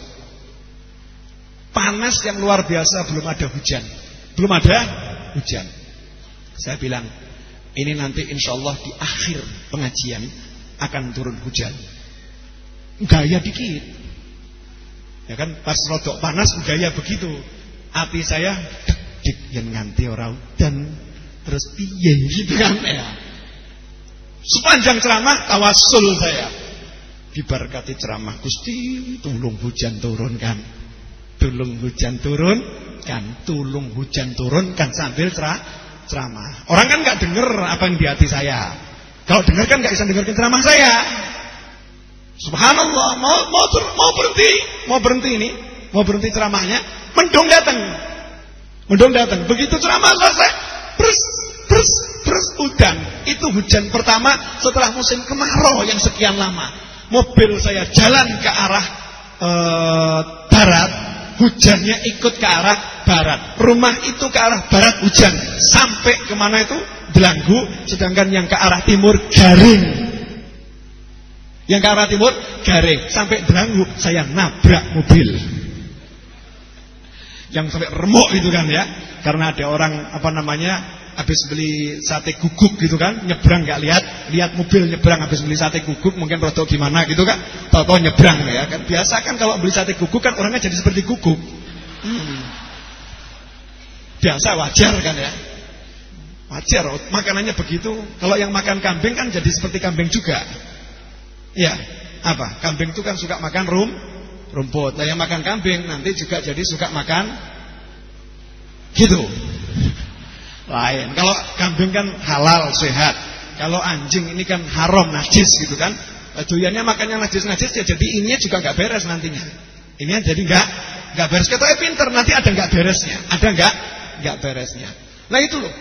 Panas yang luar biasa belum ada hujan. Belum ada hujan. Saya bilang, ini nanti insya Allah di akhir pengajian akan turun hujan. Gaya dikit. Ya kan pas rodok panas gaya begitu. Hati saya dik yang nganti orang dan terus piye gitu kan ya. Sepanjang ceramah tawasul saya. Diberkati ceramah Gusti, tulung hujan turunkan. Tulung hujan turun kan, tulung hujan turun kan sambil ceramah. Orang kan nggak dengar apa yang di hati saya. Kalau dengar kan nggak bisa dengarkan ceramah saya. Subhanallah, mau mau mau berhenti, mau berhenti ini, mau berhenti ceramahnya, mendung datang. Mendung datang. Begitu ceramah selesai, pers pers Terus hujan, itu hujan pertama setelah musim kemarau yang sekian lama. Mobil saya jalan ke arah e, barat, hujannya ikut ke arah barat. Rumah itu ke arah barat hujan, sampai ke mana itu belanggu, sedangkan yang ke arah timur garing. Yang ke arah timur garing, sampai belanggu saya nabrak mobil. Yang sampai remuk itu kan ya, karena ada orang apa namanya habis beli sate guguk gitu kan, nyebrang nggak lihat, lihat mobil nyebrang habis beli sate guguk mungkin roto gimana gitu kan, tahu-tahu nyebrang ya kan. Biasa kan kalau beli sate guguk kan orangnya jadi seperti guguk. Hmm. Biasa wajar kan ya. Wajar, makanannya begitu. Kalau yang makan kambing kan jadi seperti kambing juga. Ya, apa? Kambing itu kan suka makan rum, rumput. Nah yang makan kambing nanti juga jadi suka makan gitu lain. Kalau kambing kan halal, sehat. Kalau anjing ini kan haram, najis gitu kan. Doyannya makannya najis-najis ya jadi ini juga nggak beres nantinya. Ini jadi nggak nggak beres. Kata eh pinter nanti ada nggak beresnya, ada nggak nggak beresnya. Nah itu loh.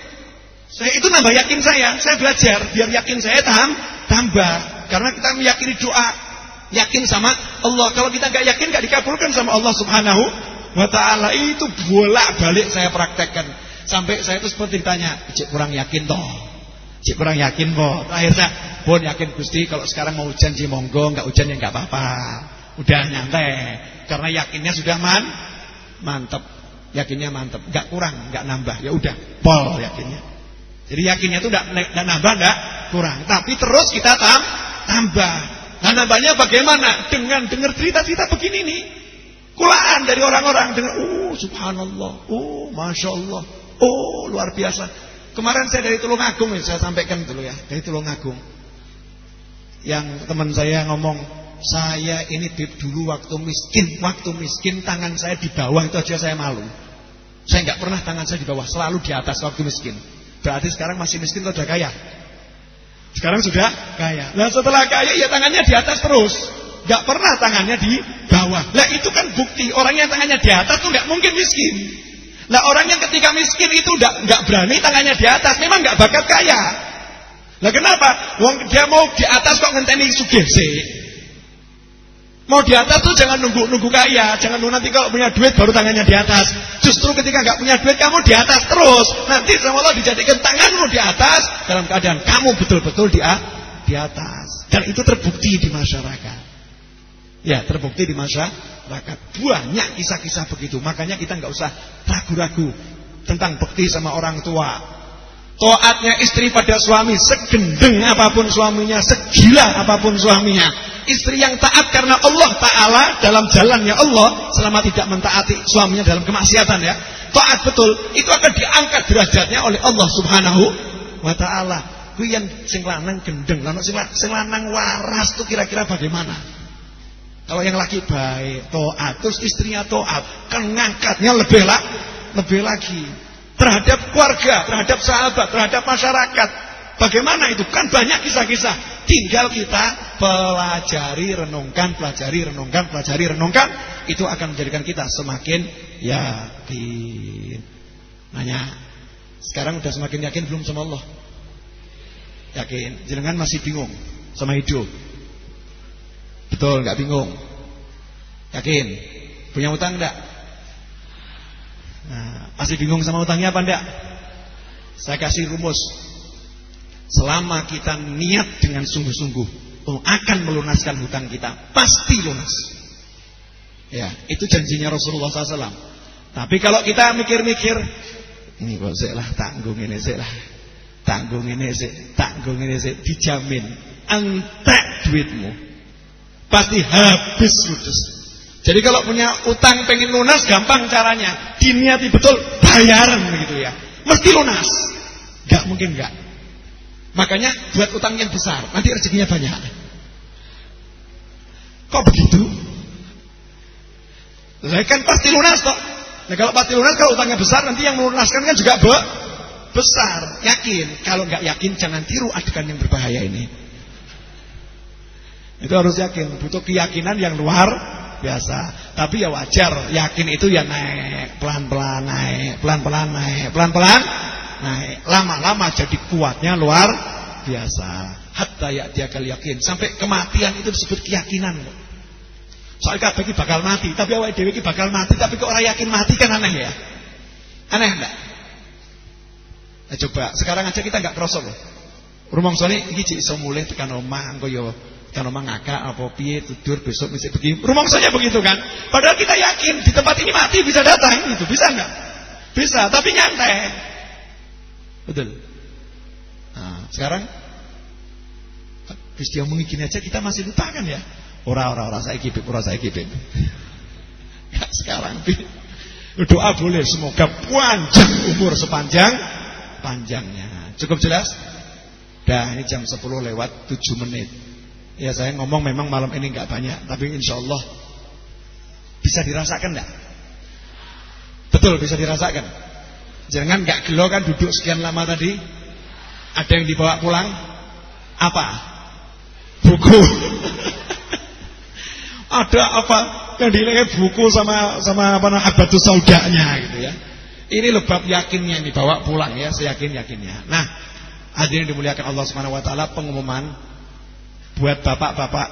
Saya itu nambah yakin saya. Saya belajar biar yakin saya tam tambah. Karena kita meyakini doa, yakin sama Allah. Kalau kita nggak yakin nggak dikabulkan sama Allah Subhanahu wa taala. Itu bolak-balik saya praktekkan. Sampai saya itu seperti ditanya, cik kurang yakin toh. Cik kurang yakin kok. Terakhir saya, pun yakin Gusti kalau sekarang mau hujan sih monggo, nggak hujan ya nggak apa-apa. Udah nyantai. Karena yakinnya sudah man mantep. Yakinnya mantep, nggak kurang, nggak nambah. Ya udah, pol yakinnya. Jadi yakinnya itu nggak nambah, nggak kurang. Tapi terus kita tam tambah. Nah nambahnya bagaimana? Dengan dengar cerita-cerita begini nih. Kulaan dari orang-orang dengan, oh subhanallah, oh masya Allah. Oh, luar biasa. Kemarin saya dari Tulungagung ya, saya sampaikan dulu ya, dari Tulungagung. Yang teman saya ngomong, saya ini dulu waktu miskin, waktu miskin tangan saya di bawah itu aja saya malu. Saya nggak pernah tangan saya di bawah, selalu di atas waktu miskin. Berarti sekarang masih miskin atau sudah kaya? Sekarang sudah kaya. Nah setelah kaya ya tangannya di atas terus. Gak pernah tangannya di bawah. Nah itu kan bukti orang yang tangannya di atas tuh gak mungkin miskin. Nah orang yang ketika miskin itu nggak berani tangannya di atas, memang nggak bakat kaya. Nah kenapa? Wong dia mau di atas kok ngenteni sugih sih. Mau di atas tuh jangan nunggu nunggu kaya, jangan nunggu nanti kalau punya duit baru tangannya di atas. Justru ketika nggak punya duit kamu di atas terus. Nanti sama Allah dijadikan tanganmu di atas dalam keadaan kamu betul-betul di, di atas. Dan itu terbukti di masyarakat. Ya, terbukti di masyarakat. Banyak kisah-kisah begitu. Makanya kita nggak usah ragu-ragu tentang bekti sama orang tua. Toatnya istri pada suami segendeng apa pun suaminya, segila apa pun suaminya. Istri yang taat karena Allah Ta'ala dalam jalannya Allah selama tidak mentaati suaminya dalam kemaksiatan ya. Taat betul, itu akan diangkat derajatnya oleh Allah Subhanahu wa taala. Kuwi yang sing lanang gendeng, lan sing lanang waras tuh kira-kira bagaimana? Kalau yang laki baik, taat, terus istrinya taat, kan ngangkatnya lebih lah, lebih lagi terhadap keluarga, terhadap sahabat, terhadap masyarakat. Bagaimana itu? Kan banyak kisah-kisah. Tinggal kita pelajari, renungkan, pelajari, renungkan, pelajari, renungkan. Itu akan menjadikan kita semakin yakin. Nanya, sekarang udah semakin yakin belum sama Allah? Yakin. Jangan masih bingung sama hidup. Betul, nggak bingung. Yakin. Punya utang enggak? Nah, masih bingung sama utangnya apa enggak? Saya kasih rumus. Selama kita niat dengan sungguh-sungguh akan melunaskan hutang kita, pasti lunas. Ya, itu janjinya Rasulullah SAW. Tapi kalau kita mikir-mikir, ini kok saya lah tanggung ini saya lah, tanggung ini saya, tanggung ini saya, dijamin entek duitmu, pasti habis ludes. Jadi kalau punya utang pengen lunas gampang caranya. Diniati betul bayaran begitu ya. Mesti lunas. Gak mungkin gak. Makanya buat utang yang besar, nanti rezekinya banyak. Kok begitu? Lah kan pasti lunas kok. Nah kalau pasti lunas kalau utangnya besar nanti yang melunaskan kan juga be besar. Yakin. Kalau nggak yakin jangan tiru adegan yang berbahaya ini. Itu harus yakin, butuh keyakinan yang luar biasa. Tapi ya wajar, yakin itu ya naik, pelan-pelan naik, pelan-pelan naik, pelan-pelan naik. Lama-lama jadi kuatnya luar biasa. Hatta ya dia kali yakin. Sampai kematian itu disebut keyakinan. Soalnya kabeh bakal mati, tapi awake dhewe bakal mati, tapi kok orang yakin mati kan aneh ya? Aneh enggak? Nah, coba sekarang aja kita enggak kroso loh. Rumong sone iki tekan omah engko ya kalau mangaka apa piye tidur besok mesti begini. Rumangsanya begitu kan. Padahal kita yakin di tempat ini mati bisa datang itu. Bisa enggak? Bisa, tapi nyantai. Betul. Nah, sekarang dia gini aja kita masih lupa kan ya. Ora-ora ora saya kipip, ora saya kipip. Enggak [LAUGHS] sekarang. [LAUGHS] Doa boleh semoga panjang umur sepanjang panjangnya. Cukup jelas? Dah ini jam 10 lewat 7 menit. Ya saya ngomong memang malam ini nggak banyak, tapi insya Allah bisa dirasakan enggak? Betul bisa dirasakan. Jangan nggak gelo kan duduk sekian lama tadi. Ada yang dibawa pulang? Apa? Buku. [LAUGHS] Ada apa? Yang dilihat buku sama sama apa namanya habatus saudanya gitu ya. Ini lebab yakinnya ini bawa pulang ya, saya yakin yakinnya. Nah, hadirin dimuliakan Allah Subhanahu wa taala pengumuman Buat bapak-bapak,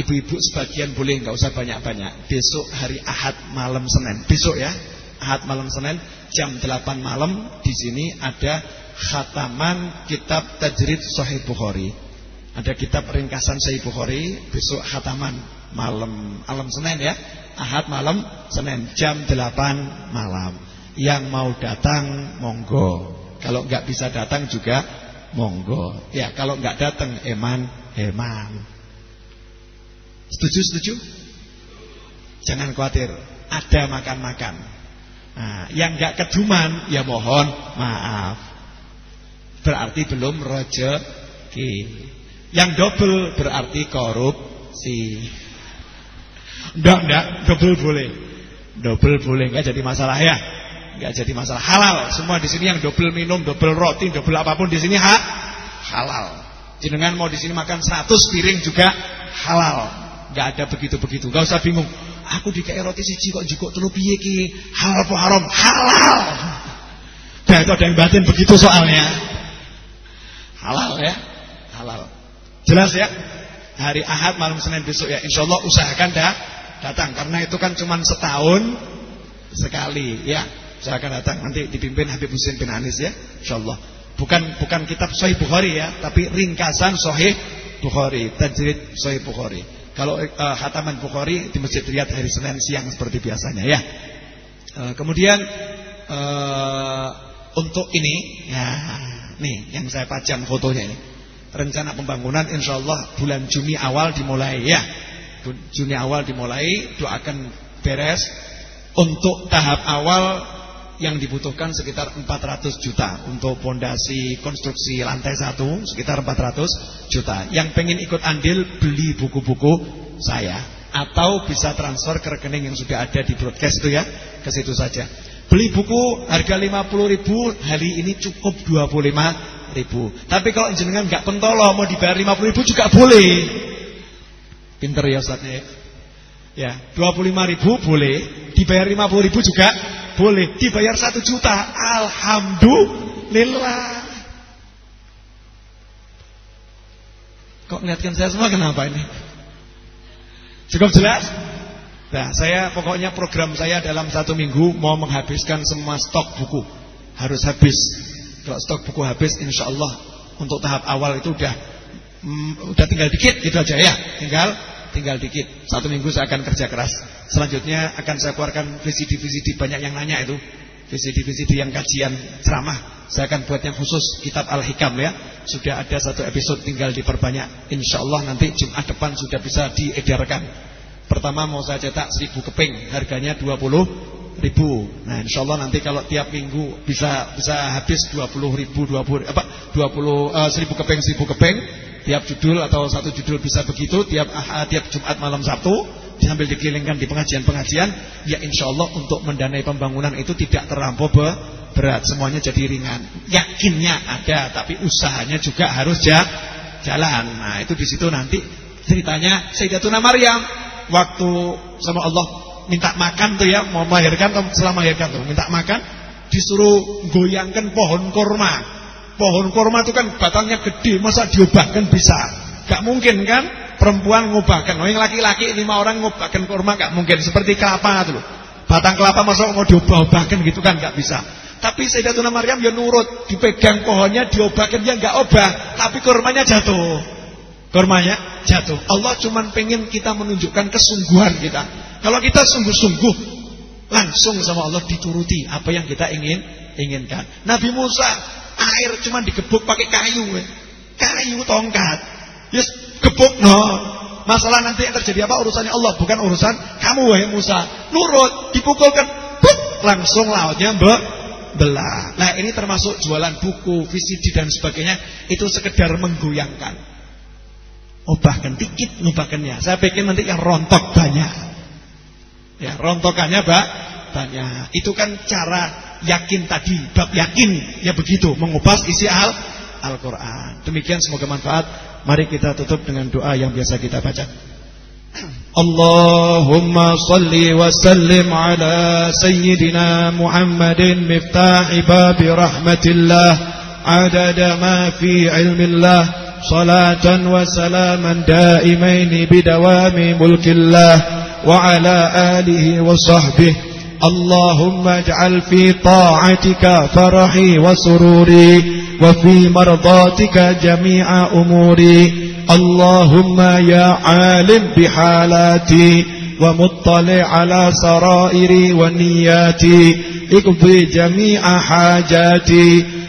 ibu-ibu sebagian boleh nggak usah banyak-banyak. Besok hari Ahad malam Senin. Besok ya, Ahad malam Senin jam 8 malam di sini ada khataman kitab Tajrid Sahih Bukhari. Ada kitab ringkasan Sahih Bukhari, besok khataman malam malam Senin ya. Ahad malam Senin jam 8 malam. Yang mau datang monggo. Kalau nggak bisa datang juga monggo. Ya, kalau nggak datang eman Eman. Setuju, setuju? Jangan khawatir, ada makan-makan. Nah, yang nggak keduman, ya mohon maaf. Berarti belum rezeki. Yang double berarti korupsi. Enggak, enggak, double boleh. Double boleh, enggak jadi masalah ya. Enggak jadi masalah halal. Semua di sini yang double minum, double roti, double apa pun di sini hak halal. Jenengan mau di sini makan 100 piring juga halal. Gak ada begitu-begitu. Gak usah bingung. Aku dikei roti siji kok jukuk telu piye ki? Halal apa haram? Halal. Nah itu ada yang batin begitu soalnya. Halal ya. Halal. Jelas ya? Hari Ahad malam Senin besok ya. Insya Allah usahakan dah datang karena itu kan cuma setahun sekali ya. Usahakan datang nanti dipimpin Habib Husin bin Anis ya. Insya Allah. Bukan bukan kitab Sahih Bukhari ya, tapi ringkasan Sahih Bukhari, tajrid Sahih Bukhari. Kalau uh, hataman Bukhari di Masjid Riyad hari Senin siang seperti biasanya ya. Uh, kemudian uh, untuk ini ya nih yang saya pajang fotonya ini. Rencana pembangunan insya Allah bulan Juni awal dimulai ya. Juni awal dimulai, doakan beres. Untuk tahap awal yang dibutuhkan sekitar 400 juta untuk pondasi konstruksi lantai satu sekitar 400 juta. Yang pengen ikut andil beli buku-buku saya atau bisa transfer ke rekening yang sudah ada di broadcast itu ya ke situ saja. Beli buku harga 50 ribu hari ini cukup 25 ribu. Tapi kalau jenengan nggak pentolo mau dibayar 50 ribu juga boleh. Pinter ya Ustaznya ya. Ya, 25 ribu boleh, dibayar 50 ribu juga boleh, dibayar 1 juta. Alhamdulillah. Kok ngeliatkan saya semua kenapa ini? Cukup jelas? Nah, saya pokoknya program saya dalam satu minggu mau menghabiskan semua stok buku. Harus habis. Kalau stok buku habis, insya Allah untuk tahap awal itu udah mm, udah tinggal dikit gitu aja ya. Tinggal tinggal dikit. Satu minggu saya akan kerja keras. Selanjutnya akan saya keluarkan VCD-VCD banyak yang nanya itu. VCD-VCD yang kajian ceramah. Saya akan buat yang khusus kitab Al-Hikam ya. Sudah ada satu episode tinggal diperbanyak. Insya Allah nanti Jumat depan sudah bisa diedarkan. Pertama mau saya cetak seribu keping, harganya 20 ribu. Nah, insya Allah nanti kalau tiap minggu bisa bisa habis 20 ribu, 20 apa 20 uh, seribu keping, seribu keping. Tiap judul atau satu judul bisa begitu Tiap uh, tiap Jumat malam Sabtu Diambil dikelilingkan di pengajian-pengajian Ya insya Allah untuk mendanai pembangunan itu Tidak terlampau berat. Semuanya jadi ringan. Yakinnya ada Tapi usahanya juga harus jalan. Nah itu di situ nanti ceritanya Sayyidatuna Maryam. Waktu sama Allah minta makan tuh ya Mau melahirkan setelah melahirkan tuh Minta makan Disuruh goyangkan pohon korma Pohon korma itu kan batangnya gede, masa diubahkan bisa? Gak mungkin kan? Perempuan ngubahkan, oh, yang laki-laki lima orang ngubahkan korma gak mungkin. Seperti kelapa itu loh. Batang kelapa masa mau diubah-ubahkan gitu kan gak bisa. Tapi Sayyidatuna Maryam ya nurut, dipegang pohonnya, diobahkan dia gak obah, tapi kormanya jatuh. Kormanya jatuh. Allah cuma pengen kita menunjukkan kesungguhan kita. Kalau kita sungguh-sungguh, langsung sama Allah dituruti apa yang kita ingin inginkan. Nabi Musa Air cuma digebuk pakai kayu. Kayu tongkat. Yes, gebuk no. Masalah nanti yang terjadi apa urusannya Allah, bukan urusan kamu wahai Musa. Nurut, dipukulkan, buk, langsung lautnya be belah. Nah, ini termasuk jualan buku, VCD dan sebagainya, itu sekedar menggoyangkan. Obahkan dikit ngubahkannya. Saya pikir nanti yang rontok banyak. Ya, rontokannya Pak banyak. Itu kan cara yakin tadi, bab yakin ya begitu mengupas isi al Al-Qur'an. Demikian semoga manfaat. Mari kita tutup dengan doa yang biasa kita baca. Allahumma salli wa sallim ala sayyidina Muhammadin miftahi babi rahmatillah adada ma fi ilmillah salatan wa salaman daimaini bidawami mulkillah wa ala alihi wa sahbihi اللهم اجعل في طاعتك فرحي وسروري وفي مرضاتك جميع أموري. اللهم يا عالم بحالاتي ومطلع على سرائري ونياتي. اقضي جميع حاجاتي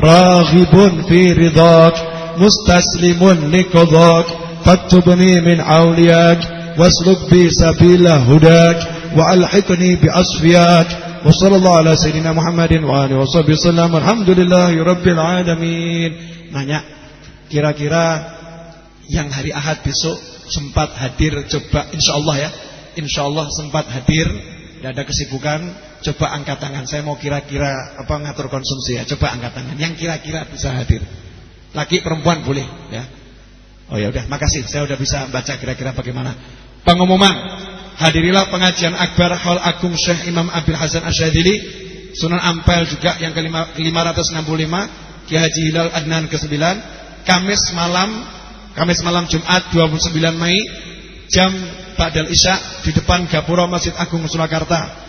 راغب في رضاك مستسلم لقضاك فاكتبني من أولياك واسلك بي سبيل هداك وألحقني بأصفياك وصلى الله على سيدنا محمد وآله وصحبه وسلم الحمد لله رب العالمين nanya kira-kira yang hari Ahad besok sempat hadir coba insyaallah ya insyaallah sempat hadir tidak ada kesibukan coba angkat tangan. Saya mau kira-kira apa ngatur konsumsi ya. Coba angkat tangan. Yang kira-kira bisa hadir. Laki perempuan boleh ya. Oh ya udah. Makasih. Saya udah bisa baca kira-kira bagaimana. Pengumuman. Hadirilah pengajian akbar Hal Agung Syekh Imam Abil Hasan Asyadili. Sunan Ampel juga yang ke-565 Ki Haji Hilal Adnan ke-9 Kamis malam Kamis malam Jumat 29 Mei jam Ba'dal Isya di depan Gapura Masjid Agung Surakarta.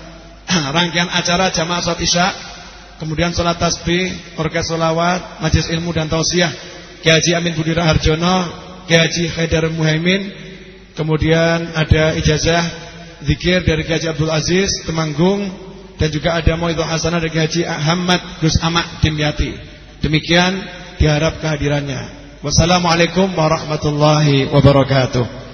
[CLEARS THROAT] Rangkaian acara jamaah salat Isya, kemudian salat tasbih, orkes solawat, majelis ilmu dan tausiah. Kiai Amin Budi Raharjono, Kiai Haji Haidar Muhaimin, kemudian ada ijazah zikir dari Kiai Abdul Aziz Temanggung dan juga ada Moidhah Hasanah dari Kiai Ahmad Gus Amak Dimyati. Demikian diharap kehadirannya. Wassalamualaikum warahmatullahi wabarakatuh.